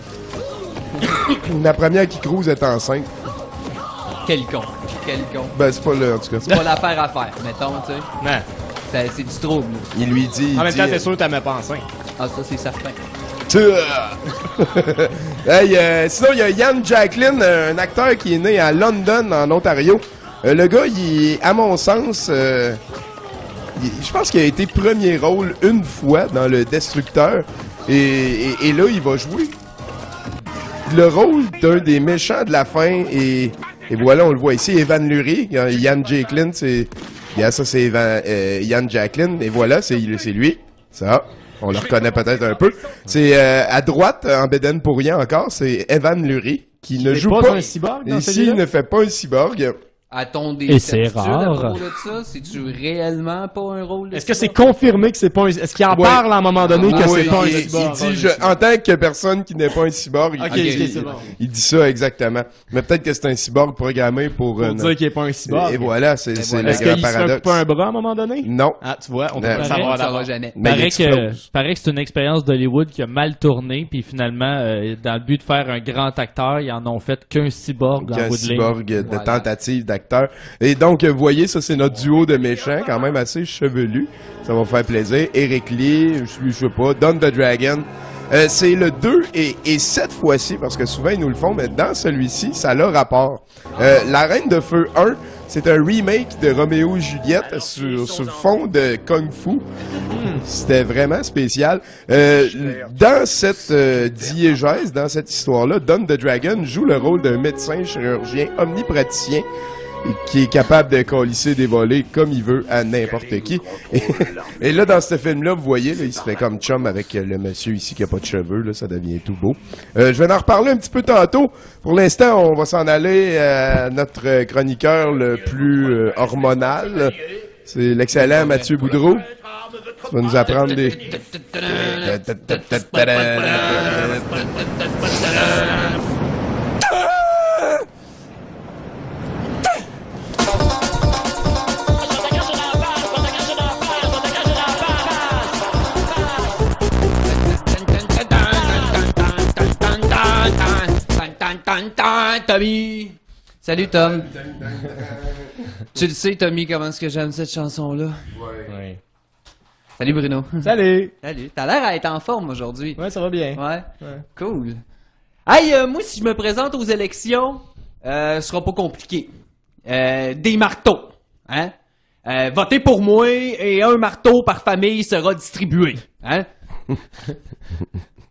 La première qui cruise est enceinte. Quel con. Quel con. Ben, c'est pas là, en tout cas. C'est pas l'affaire à faire, mettons, tu sais. C'est- C'est du trouble. là. Il lui dit. En il même dit, temps, t'es sûr que t'as même pas enceinte. Ah, ça, c'est certain. hey, euh, sinon, il y a Yann Jacqueline, euh, un acteur qui est né à London, en Ontario. Euh, le gars, il à mon sens, euh, il- je pense qu'il a été premier rôle une fois dans Le Destructeur. Et, et- et là, il va jouer le rôle d'un des méchants de la fin. Et, et voilà, on le voit ici, Evan Lurie. Yann Jacqueline, c'est... Yeah, ça, c'est Evan- euh, Yann Jacqueline. Et voilà, c'est c'est lui. Ça, on le reconnaît peut-être un peu. C'est euh, à droite, en Béden pour rien encore, c'est Evan Lurie qui, ne joue pas pas... un cyborg dans Ici, il ne fait pas un cyborg. A-t-on des Et c'est rare. propos de ça? C'est-tu réellement pas un rôle de Est-ce que c'est confirmé que c'est pas un... Est-ce qu'il en Ouais. parle à un moment donné que Oui, c'est pas un il, cyborg? il dit, je- en tant que personne qui n'est pas un cyborg, il, bon. dit ça exactement. Mais peut-être que c'est un cyborg programmé pour... Pour euh, dire qu'il est pas un cyborg. Et voilà, c'est le Est-ce grand qu'il paradoxe. coupe pas un bras à un moment donné? Non. Ah, tu vois, on le savoir saura d'abord. jamais. Mais il paraît que, paraît que c'est une expérience d'Hollywood qui a mal tourné, puis finalement, euh, dans le but de faire un grand acteur, ils en ont fait qu'un cyborg en ligne. cyborg de tentative d'acteur. Et donc, euh, vous voyez, ça, c'est notre duo de méchants, quand même assez chevelu. Ça va vous faire plaisir. Eric Lee, je, je sais pas, Don the Dragon. Euh, c'est le 2 et, et cette fois-ci, parce que souvent ils nous le font, mais dans celui-ci, ça a rapport. Euh, La Reine de Feu 1, c'est un remake de Roméo et Juliette sur, sur fond de Kung Fu. C'était vraiment spécial. Euh, dans cette euh, diégèse, dans cette histoire-là, Don the Dragon joue le rôle d'un médecin chirurgien omnipraticien qui est capable de colisser des volets comme il veut à n'importe qui. Et, là, dans ce film-là, vous voyez, là, il se fait comme chum avec euh, le monsieur ici qui a pas de cheveux, là, ça devient tout beau. Euh, je vais en reparler un petit peu tantôt. Pour l'instant, on va s'en aller à notre chroniqueur le plus euh, hormonal. C'est l'excellent Mathieu Boudreau. Tu vas nous apprendre des... Tommy! Salut Tom. tu le sais, Tommy, comment est-ce que j'aime cette chanson-là? Ouais. Salut Bruno. Salut! Salut. T'as l'air à être en forme aujourd'hui. Ouais, ça va bien. Ouais. Ouais. Cool. Hey, euh, moi, si je me présente aux élections, euh, ce sera pas compliqué. Euh, des marteaux. Hein? Euh, votez pour moi et un marteau par famille sera distribué. Hein?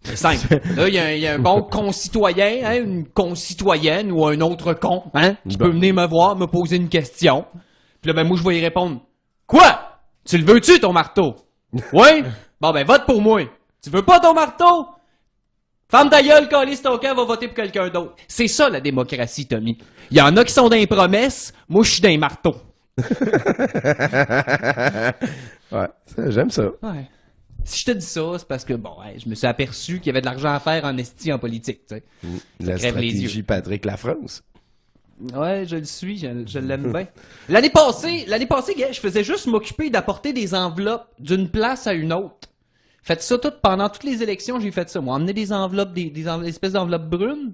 C'est simple. Là, il y, a un- il y a un bon concitoyen, hein, une concitoyenne ou un autre con, hein, qui peut venir me voir, me poser une question. Puis là, ben, moi, je vais y répondre. Quoi? Tu le veux-tu, ton marteau? Oui? Bon, ben, vote pour moi. Tu veux pas ton marteau? Femme ta gueule, calisse ton camp, va voter pour quelqu'un d'autre. C'est ça, la démocratie, Tommy. Il y en a qui sont dans les promesses, moi, je suis dans les marteaux. ouais, j'aime ça. Ouais. Si je te dis ça, c'est parce que, bon, ouais, je me suis aperçu qu'il y avait de l'argent à faire en esti en politique, tu sais. La stratégie. Patrick Lafrance. Ouais, je le suis, je, je l'aime bien. L'année passée, l'année passée, je faisais juste m'occuper d'apporter des enveloppes d'une place à une autre. Faites ça tout pendant toutes les élections, j'ai fait ça. Moi, emmener des enveloppes, des, des env- espèces d'enveloppes brunes.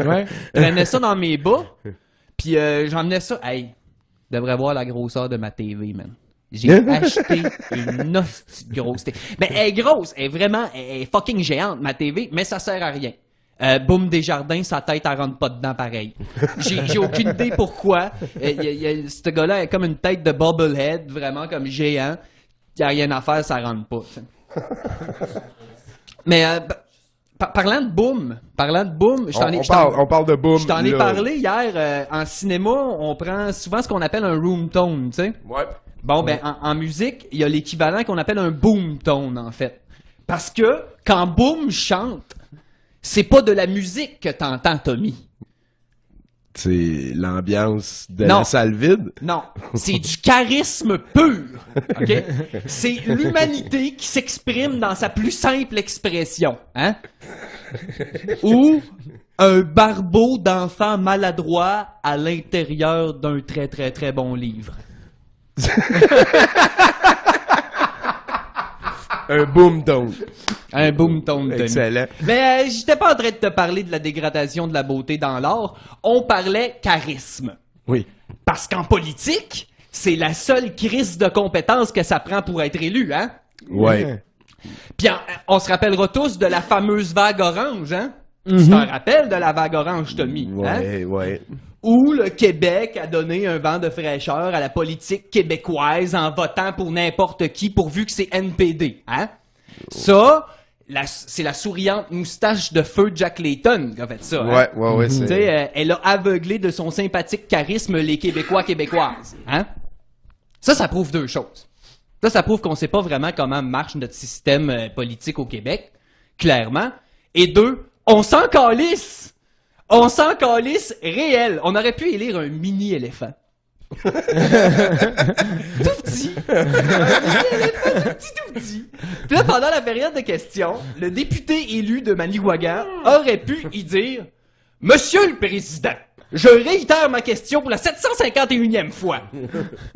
Ouais. J'amenais ça dans mes bas. Puis euh, j'emmenais ça. Hey, devrais voir la grosseur de ma TV, man. J'ai acheté une hostie grosse TV. Mais elle est grosse, elle est vraiment, elle est fucking géante, ma TV, mais ça sert à rien. Euh, Boom Desjardins, sa tête, elle rentre pas dedans pareil. J'ai aucune idée pourquoi. Euh, y a- y a- ce gars-là a comme une tête de bobblehead, vraiment comme géant. Il a rien à faire, ça rentre pas. Mais euh, pa- par- parlant de Boom, parlant de Boom, je t'en ai, on parle, on parle de boom. je t'en ai parlé hier. euh, en cinéma, on prend souvent ce qu'on appelle un room tone, tu sais. Ouais. Bon, ben, en, en musique, il y a l'équivalent qu'on appelle un boom tone, en fait. Parce que, quand Boom chante, c'est pas de la musique que t'entends, Tommy. C'est l'ambiance de Non. la salle vide? Non, c'est du charisme pur. C'est l'humanité qui s'exprime dans sa plus simple expression. Hein? Ou un barbeau d'enfant maladroit à l'intérieur d'un très très très bon livre. Un boom tone. Un boom tone. Excellent. Mais euh, j'étais pas en train de te parler de la dégradation de la beauté dans l'art. On parlait charisme. Oui. Parce qu'en politique, c'est la seule crise de compétence que ça prend pour être élu, hein? Ouais. Puis en- on se rappellera tous de la fameuse vague orange, hein? Tu Mhm. t'en rappelles de la vague orange, Tommy? hein? Ouais, ouais. Où le Québec a donné un vent de fraîcheur à la politique québécoise en votant pour n'importe qui pourvu que c'est NPD, hein? Ça, c'est la souriante moustache de feu Jack Layton qui a fait ça. hein? Ouais, euh, elle a aveuglé de son sympathique charisme les Québécois québécoises, hein? Ça, ça prouve deux choses. Ça, ça prouve qu'on sait pas vraiment comment marche notre système euh, politique au Québec, clairement. Et deux, on s'en calisse! On s'en calisse réel. On aurait pu élire un mini-éléphant. tout petit. Un tout petit, tout petit. Puis là, pendant la période de questions, le député élu de Maniwagan aurait pu y dire Monsieur le Président, je réitère ma question pour la 751e fois.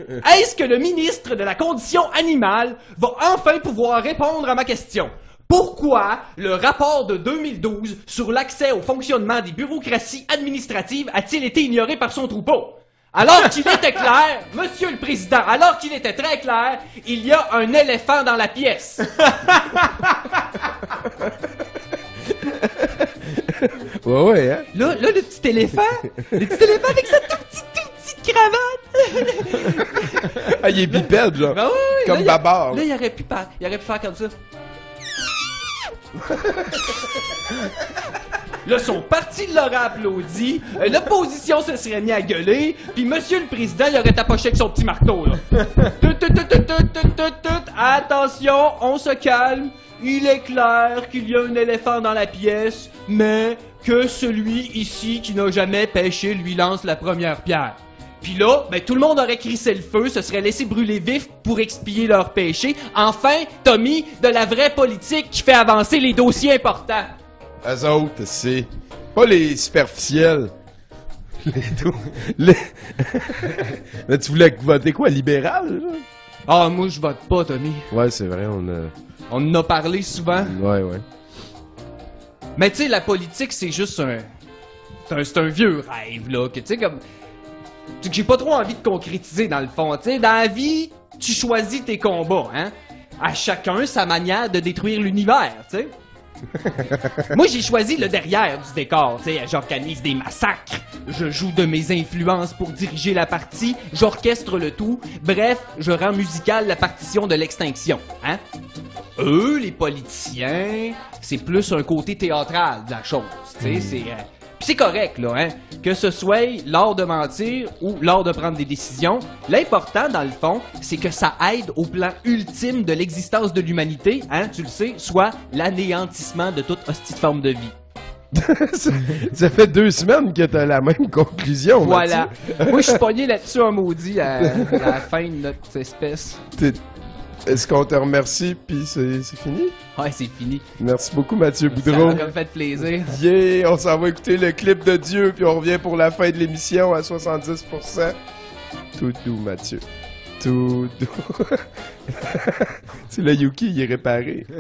Est-ce que le ministre de la Condition animale va enfin pouvoir répondre à ma question? Pourquoi le rapport de 2012 sur l'accès au fonctionnement des bureaucraties administratives a-t-il été ignoré par son troupeau? Alors qu'il était clair, Monsieur le Président, alors qu'il était très clair, il y a un éléphant dans la pièce. Ouais, ouais, hein? Là, là, le petit éléphant, le petit éléphant avec sa toute petite, toute petite cravate. Ah, il est bipède, genre. Ben oui, Comme là, Babar. Là, il aurait pu, par- il aurait pu faire comme ça. Là, son parti l'aurait applaudi, euh, l'opposition se serait mis à gueuler, puis Monsieur le Président, il aurait tapoché avec son petit marteau, là. Tout, tout, tout. Attention, on se calme. Il est clair qu'il y a un éléphant dans la pièce, mais que celui ici qui n'a jamais pêché lui lance la première pierre. Puis là, ben, tout le monde aurait crissé le feu, se serait laissé brûler vif pour expier leur péché. Enfin, Tommy, de la vraie politique qui fait avancer les dossiers importants. Eux autres, c'est pas les superficiels. Les les- Mais tu voulais voter quoi, libéral? Ah, moi, je vote pas, Tommy. Ouais, c'est vrai, on a... On en a parlé souvent. Ouais, ouais. Mais tu sais, la politique, c'est juste un. C'est un, c'est un vieux rêve, là. Que tu sais, comme. Que J'ai pas trop envie de concrétiser, dans le fond. Tu sais, dans la vie, tu choisis tes combats, hein. À chacun sa manière de détruire l'univers, tu sais. Moi, j'ai choisi le derrière du décor. Tu sais, j'organise des massacres, je joue de mes influences pour diriger la partie, j'orchestre le tout. Bref, je rends musicale la partition de l'extinction. Hein? Eux, les politiciens, c'est plus un côté théâtral de la chose. Tu sais, c'est. euh, c'est correct, là, hein. Que ce soit l'art de mentir ou l'art de prendre des décisions, l'important, dans le fond, c'est que ça aide au plan ultime de l'existence de l'humanité, hein, tu le sais, soit l'anéantissement de toute hostie de forme de vie. ça, fait deux semaines que t'as la même conclusion, Voilà. Moi, je suis pogné là-dessus un maudit à, à la fin de notre espèce. T'es- Est-ce qu'on te remercie, puis c'est c'est fini? Ouais, c'est fini. Merci beaucoup, Mathieu Ça Boudreau. m'a comme fait plaisir. Yeah, on s'en va écouter le clip de Dieu, puis on revient pour la fin de l'émission à 70%. Tout doux, Mathieu. Tout doux. c'est le Yuki, il est réparé.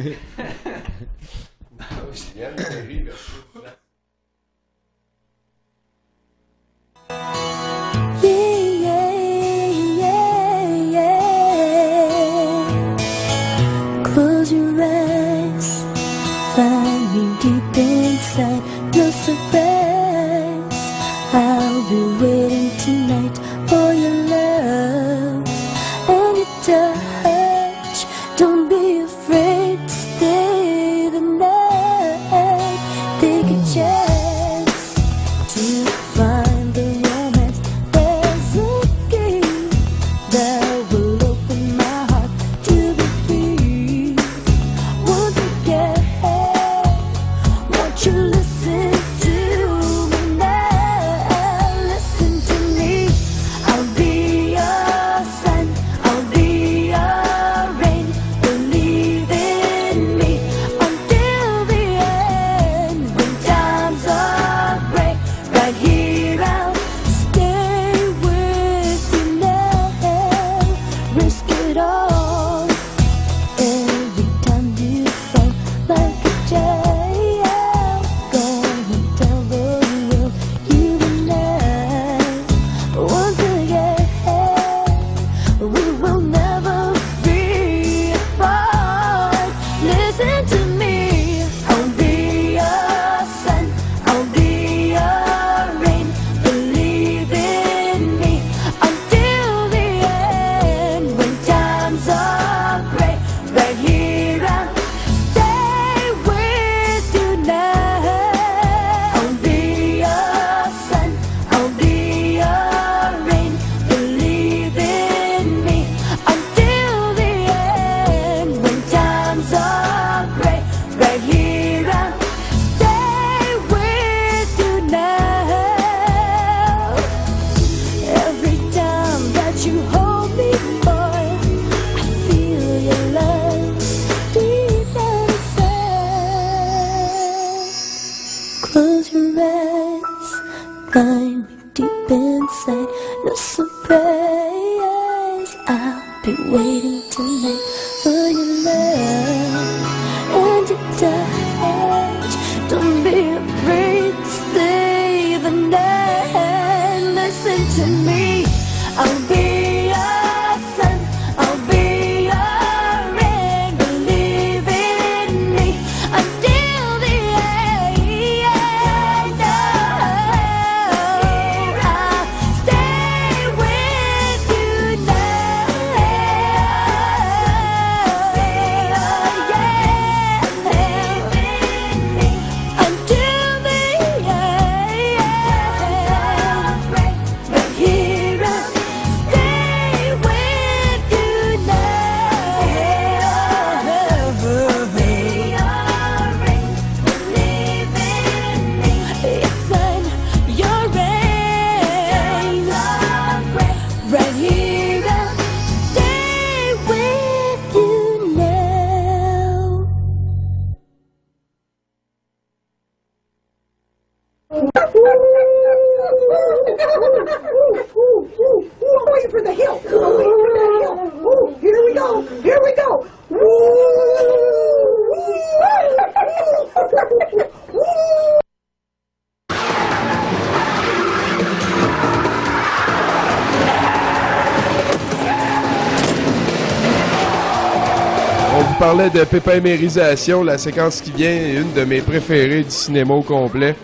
parlait de pépémérisation, la séquence qui vient est une de mes préférées du cinéma au complet.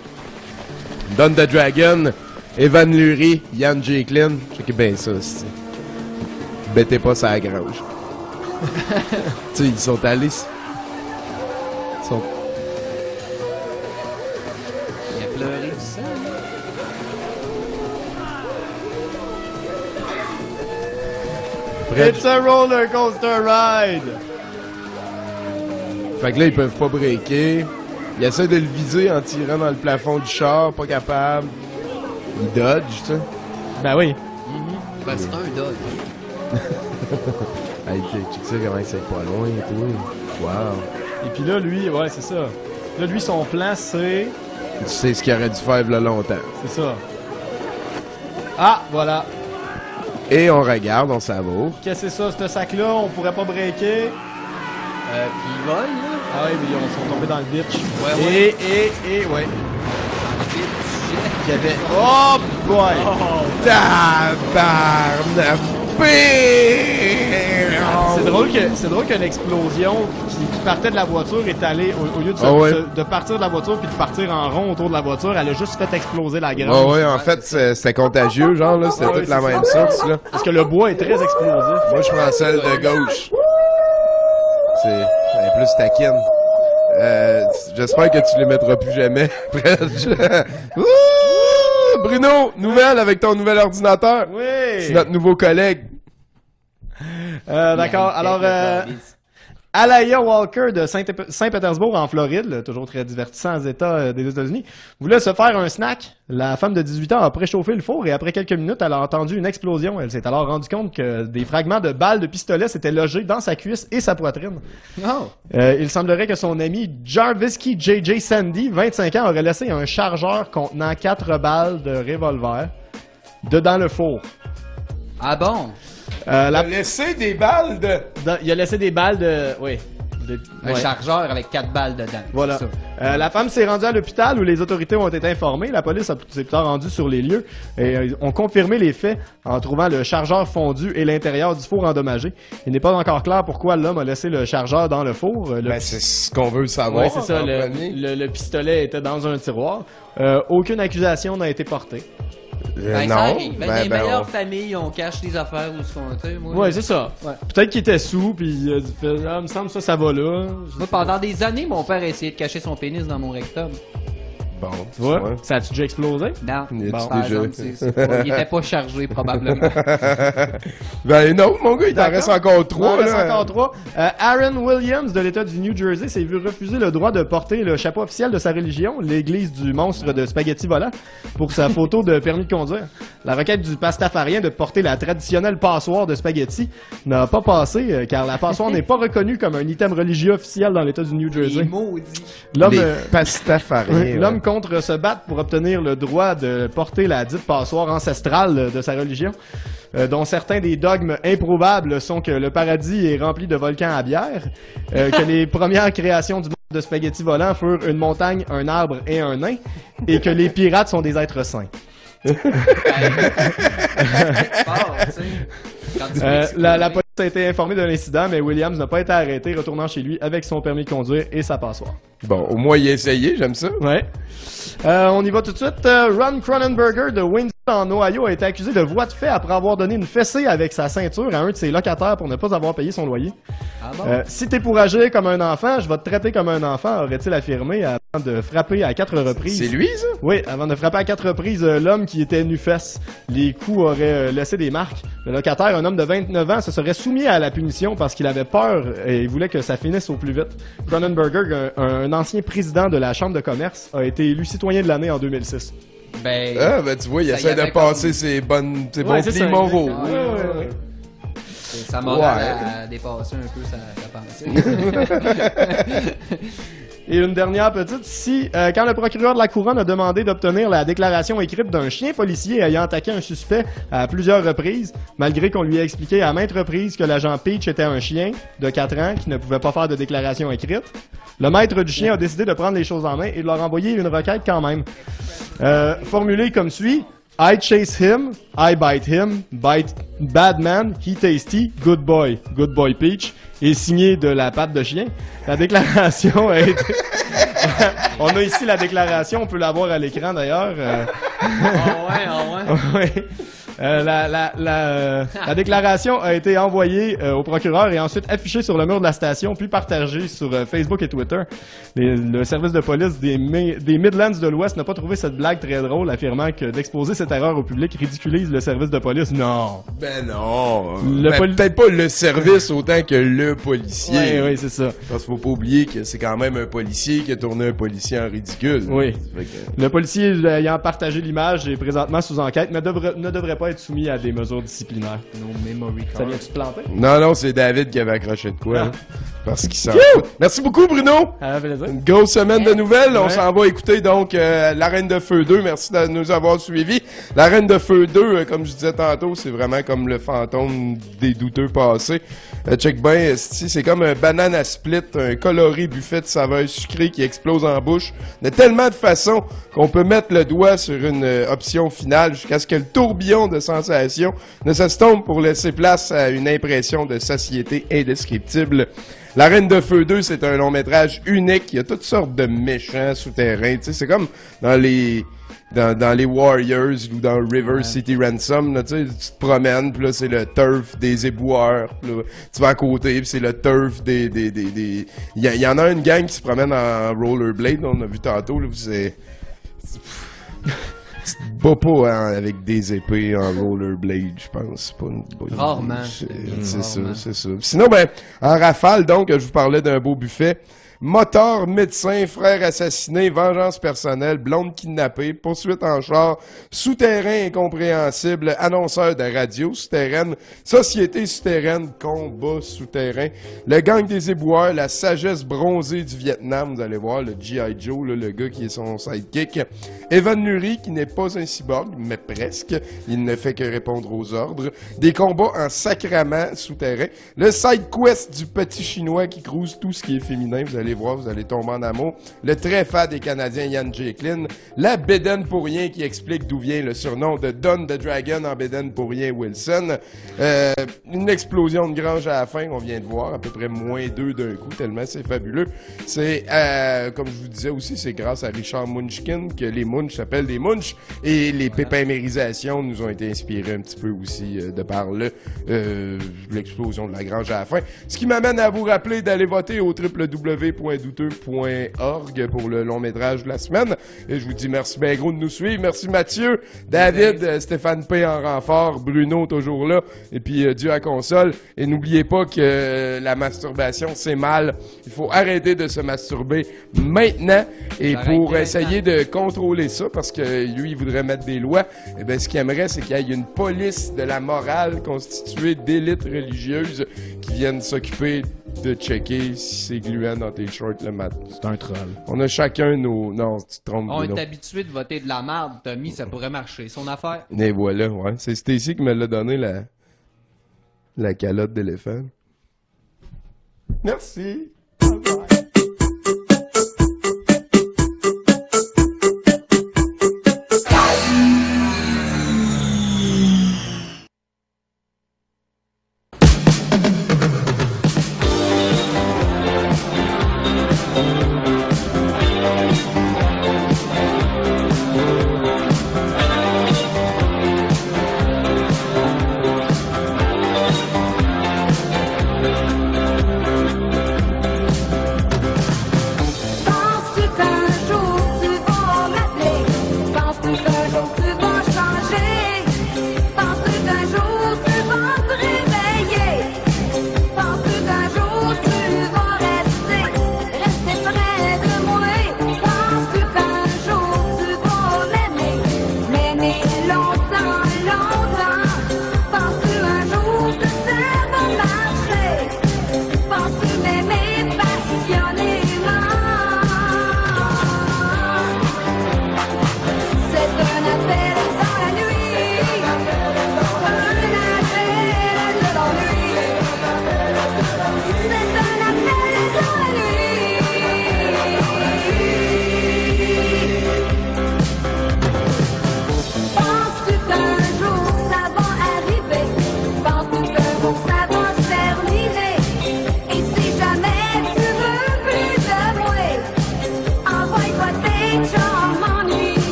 Don the Dragon, Evan Lurie, Yann Jacqueline. Checkez bien ça, c'est. Bêtez pas ça à la grange. tu sais, ils sont allés. Ils sont. Il a pleuré du sang. près It's a roller coaster ride! Fait que là, ils peuvent pas breaker. Ils essaient de le viser en tirant dans le plafond du char, pas capable. Ils dodge, tu sais. Ben oui. Ben, c'est un hey, tu tu sais comment c'est pas loin et tout. Wow. Et puis là, lui, ouais, c'est ça. Là, lui, son plan, c'est. Tu sais ce qu'il aurait dû faire là longtemps. C'est ça. Ah, voilà. Et on regarde, on savoure. Qu'est-ce que c'est ça, ce sac-là? On pourrait pas breaker. Euh, puis il vole, là. Ah oui, mais ils sont tombés dans le bitch. Ouais, ouais. Et, et, et, ouais. Il y avait. Oh boy! Tabarnak! C'est drôle que c'est drôle qu'une explosion qui, qui partait de la voiture est allée au, au lieu de, se- Ah ouais. se- de partir de la voiture puis de partir en rond autour de la voiture, elle a juste fait exploser la Ouais, grange. ouais, en fait, c'est- c'était contagieux, genre, là. C'était Ouais, toute la même ça. source, là. Parce que le bois est très explosif. Moi, je prends celle de gauche. C'est est plus taquine. Euh, J'espère que tu les mettras plus jamais. Ouh! Bruno, nouvelle avec ton nouvel ordinateur. Oui. C'est notre nouveau collègue. Euh, D'accord. Alors, euh, Alaya Walker de Saint- Saint-Pétersbourg en Floride, là, toujours très divertissant aux États euh, des États-Unis, voulait se faire un snack. La femme de 18 ans a préchauffé le four et après quelques minutes, elle a entendu une explosion. Elle s'est alors rendue compte que des fragments de balles de pistolet s'étaient logés dans sa cuisse et sa poitrine. Oh. Euh, il semblerait que son ami Jarvisky JJ Sandy, 25 ans, aurait laissé un chargeur contenant 4 balles de revolver dedans le four. Ah bon? Euh, la- laissé des balles de... dans- il a laissé des balles de... Oui. De- Un ouais. chargeur avec 4 balles dedans. Voilà. Euh, la femme s'est rendue à l'hôpital où les autorités ont été informées. La police a- s'est plus tard rendue sur les lieux et euh, ont confirmé les faits en trouvant le chargeur fondu et l'intérieur du four endommagé. Il n'est pas encore clair pourquoi l'homme a laissé le chargeur dans le four. Le- Ben, c'est ce qu'on veut savoir. Ouais, c'est ça. Le, premier. le- le pistolet était dans un tiroir. Euh, aucune accusation n'a été portée. Euh, Ben, ça non. arrive. Ben, Ben, les ben, meilleures on- familles, on cache des affaires où ce qu'on tu sais, moi. Ouais, c'est ça. Ouais. Peut-être qu'il était sous, puis il a dit, fait, ah, me semble ça, ça va là. Moi, pendant des années, mon père a essayé de cacher son pénis dans mon rectum. Bon, Tu vois? Ça a-tu déjà explosé? Non. Il Bon, a-tu par déjà- exemple, c'est- c'est pas- il était pas chargé, probablement. ben non, mon gars, il t'en D'accord. reste encore trois. Il en reste encore trois. Euh, Aaron Williams de l'État du New Jersey s'est vu refuser le droit de porter le chapeau officiel de sa religion, l'église du monstre de spaghetti volant, pour sa photo de permis de conduire. La requête du pastafarien de porter la traditionnelle passoire de spaghetti n'a pas passé, euh, car la passoire n'est pas reconnue comme un item religieux officiel dans l'État du New Jersey. Les maudits. L'homme, euh, pastafariens, oui, l'homme. Contre se battre pour obtenir le droit de porter la dite passoire ancestrale de sa religion, euh, dont certains des dogmes improbables sont que le paradis est rempli de volcans à bière, euh, que les premières créations du monde de spaghettis volants furent une montagne, un arbre et un nain, et que les pirates sont des êtres saints. Euh, la, la police a été informée de l'incident, mais Williams n'a pas été arrêté, retournant chez lui avec son permis de conduire et sa passoire. Bon, au moins, il a essayé, j'aime ça. Ouais. Euh, on y va tout de suite. Euh, Ron Cronenberger de Windsor en Ohio a été accusé de voie de fait après avoir donné une fessée avec sa ceinture à un de ses locataires pour ne pas avoir payé son loyer. Ah bon? Euh, si t'es pour agir comme un enfant, je vais te traiter comme un enfant, aurait-il affirmé avant de frapper à quatre reprises. C'est lui, ça? Oui, avant de frapper à quatre reprises euh, l'homme qui était nu-fesse. Les coups auraient laissé des marques. Le locataire, un homme de 29 ans, se serait soumis à la punition parce qu'il avait peur et il voulait que ça finisse au plus vite. Cronenberger, un, un ancien président de la Chambre de commerce, a été élu citoyen de l'année en 2006. Ben, Ah, ben tu vois, il essaie de passer ses, bonnes, ses Ouais, bons c'est plis moraux. Exactement. Ouais, ouais, ouais. sa morale a, a dépassé un peu sa, sa pensée. Et une dernière petite, si euh, quand le procureur de la couronne a demandé d'obtenir la déclaration écrite d'un chien policier ayant attaqué un suspect à plusieurs reprises, malgré qu'on lui ait expliqué à maintes reprises que l'agent Peach était un chien de 4 ans qui ne pouvait pas faire de déclaration écrite, le maître du chien a décidé de prendre les choses en main et de leur envoyer une requête quand même. Euh, formulée comme suit. I chase him, I bite him, bite bad man, he tasty, good boy, good boy Peach, et signé de la patte de chien. La déclaration a été... on a ici la déclaration, on peut la voir à l'écran d'ailleurs. euh. ouais, ah Ouais. Euh, la, la, la, euh, la déclaration a été envoyée euh, au procureur et ensuite affichée sur le mur de la station, puis partagée sur euh, Facebook et Twitter. Les- le service de police des, Mi- des Midlands de l'Ouest n'a pas trouvé cette blague très drôle, affirmant que d'exposer cette erreur au public ridiculise le service de police. Non. Ben non. Le Ben, Peut-être pas le service autant que le policier. Ouais, ouais, c'est ça. Parce qu'il faut pas oublier que c'est quand même un policier qui a tourné un policier en ridicule. Oui. Que- Le policier ayant partagé l'image est présentement sous enquête, mais ne devrait pas être soumis à des mesures disciplinaires. No memory Ça vient-tu te planter? Non, non, c'est David qui avait accroché de quoi. Ah. là. Parce qu'il s'en fout. Merci beaucoup, Bruno. À. Une grosse semaine de nouvelles. On s'en va écouter donc euh, La Reine de Feu 2. Merci de nous avoir suivis. La Reine de Feu 2, euh, comme je disais tantôt, c'est vraiment comme le fantôme des douteux passés. Euh, check bien, esti, c'est comme un banane à split, un coloré buffet de saveurs sucrées qui explose en bouche de tellement de façons qu'on peut mettre le doigt sur une euh, option finale jusqu'à ce que le tourbillon de sensations ne s'estompe pour laisser place à une impression de satiété indescriptible. La Reine de Feu 2, c'est un long métrage unique. Il y a toutes sortes de méchants souterrains. Tu sais, c'est comme dans les dans, dans les Warriors ou dans River City Ransom. Là, tu te promènes, puis là c'est le turf des éboueurs. Là, tu vas à côté, puis c'est le turf des des des. des- Il y, en a une gang qui se promène en rollerblade. On a vu tantôt. Là, c'est tu te bats pas hein, avec des épées en rollerblade, je pense. Pas une bonne. Rarement. C'est Mm. ça, c'est ça. Sinon, ben, en rafale, donc, je vous parlais d'un beau buffet. Moteur, médecin, frère assassiné, vengeance personnelle, blonde kidnappée, poursuite en char, souterrain incompréhensible, annonceur de radio souterraine, société souterraine, combat souterrain, le gang des éboueurs, la sagesse bronzée du Vietnam, vous allez voir, le G.I. Joe, là, le gars qui est son sidekick, Evan Lurie, qui n'est pas un cyborg, mais presque, il ne fait que répondre aux ordres, des combats en sacrament souterrain, le side quest du petit chinois qui crouse tout ce qui est féminin, vous allez voir, vous allez tomber en amour, le très fat des Canadiens Yann Jekyllin, la bédaine pour rien qui explique d'où vient le surnom de Don the Dragon en bédaine pour rien Wilson, Euh, une explosion de grange à la fin, on vient de voir, à peu près moins deux d'un coup, tellement c'est fabuleux. C'est, euh, comme je vous disais aussi, c'est grâce à Richard Munchkin que les Munch s'appellent des Munch et les pépimérisations nous ont été inspirés un petit peu aussi euh, de par le, euh, l'explosion de la grange à la fin. Ce qui m'amène à vous rappeler d'aller voter au www.douteux.org pour le long métrage de la semaine. Et je vous dis merci bien gros de nous suivre. Merci Mathieu, David, Stéphane P. en renfort, Bruno toujours là, et puis euh, Dieu à console. Et n'oubliez pas que euh, la masturbation, c'est mal. Il faut arrêter de se masturber maintenant. Et pour essayer de contrôler ça, parce que lui, il voudrait mettre des lois, eh ben, ce qu'il aimerait, c'est qu'il y ait une police de la morale constituée d'élites religieuses qui viennent s'occuper de checker si c'est gluant dans tes le matin. C'est un troll. On a chacun nos. Non, tu te trompes. On est habitué de voter de la merde, Tommy, ça pourrait marcher. Son affaire. Et voilà, ouais. C'est Stacy qui me l'a donné, la, la calotte d'éléphant. Merci.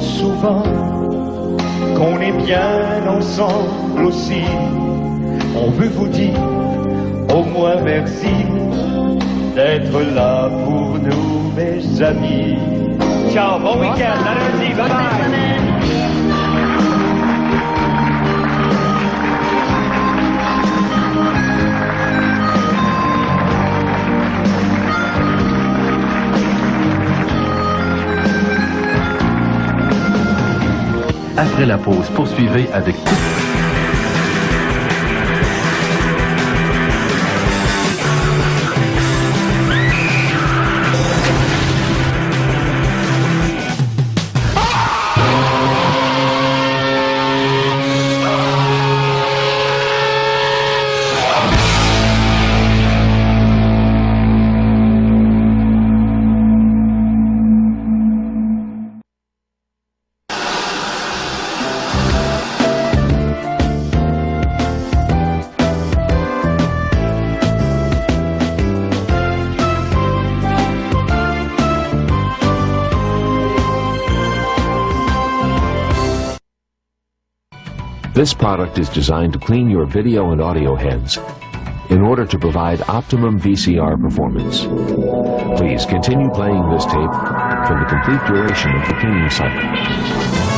souvent qu'on est bien ensemble aussi. On veut vous dire au moins merci d'être là pour nous, mes amis. Ciao, bon week-end, à lundi, bye. Après la pause, poursuivez avec product is designed to clean your video and audio heads in order to provide optimum VCR performance. Please continue playing this tape for the complete duration of the cleaning cycle.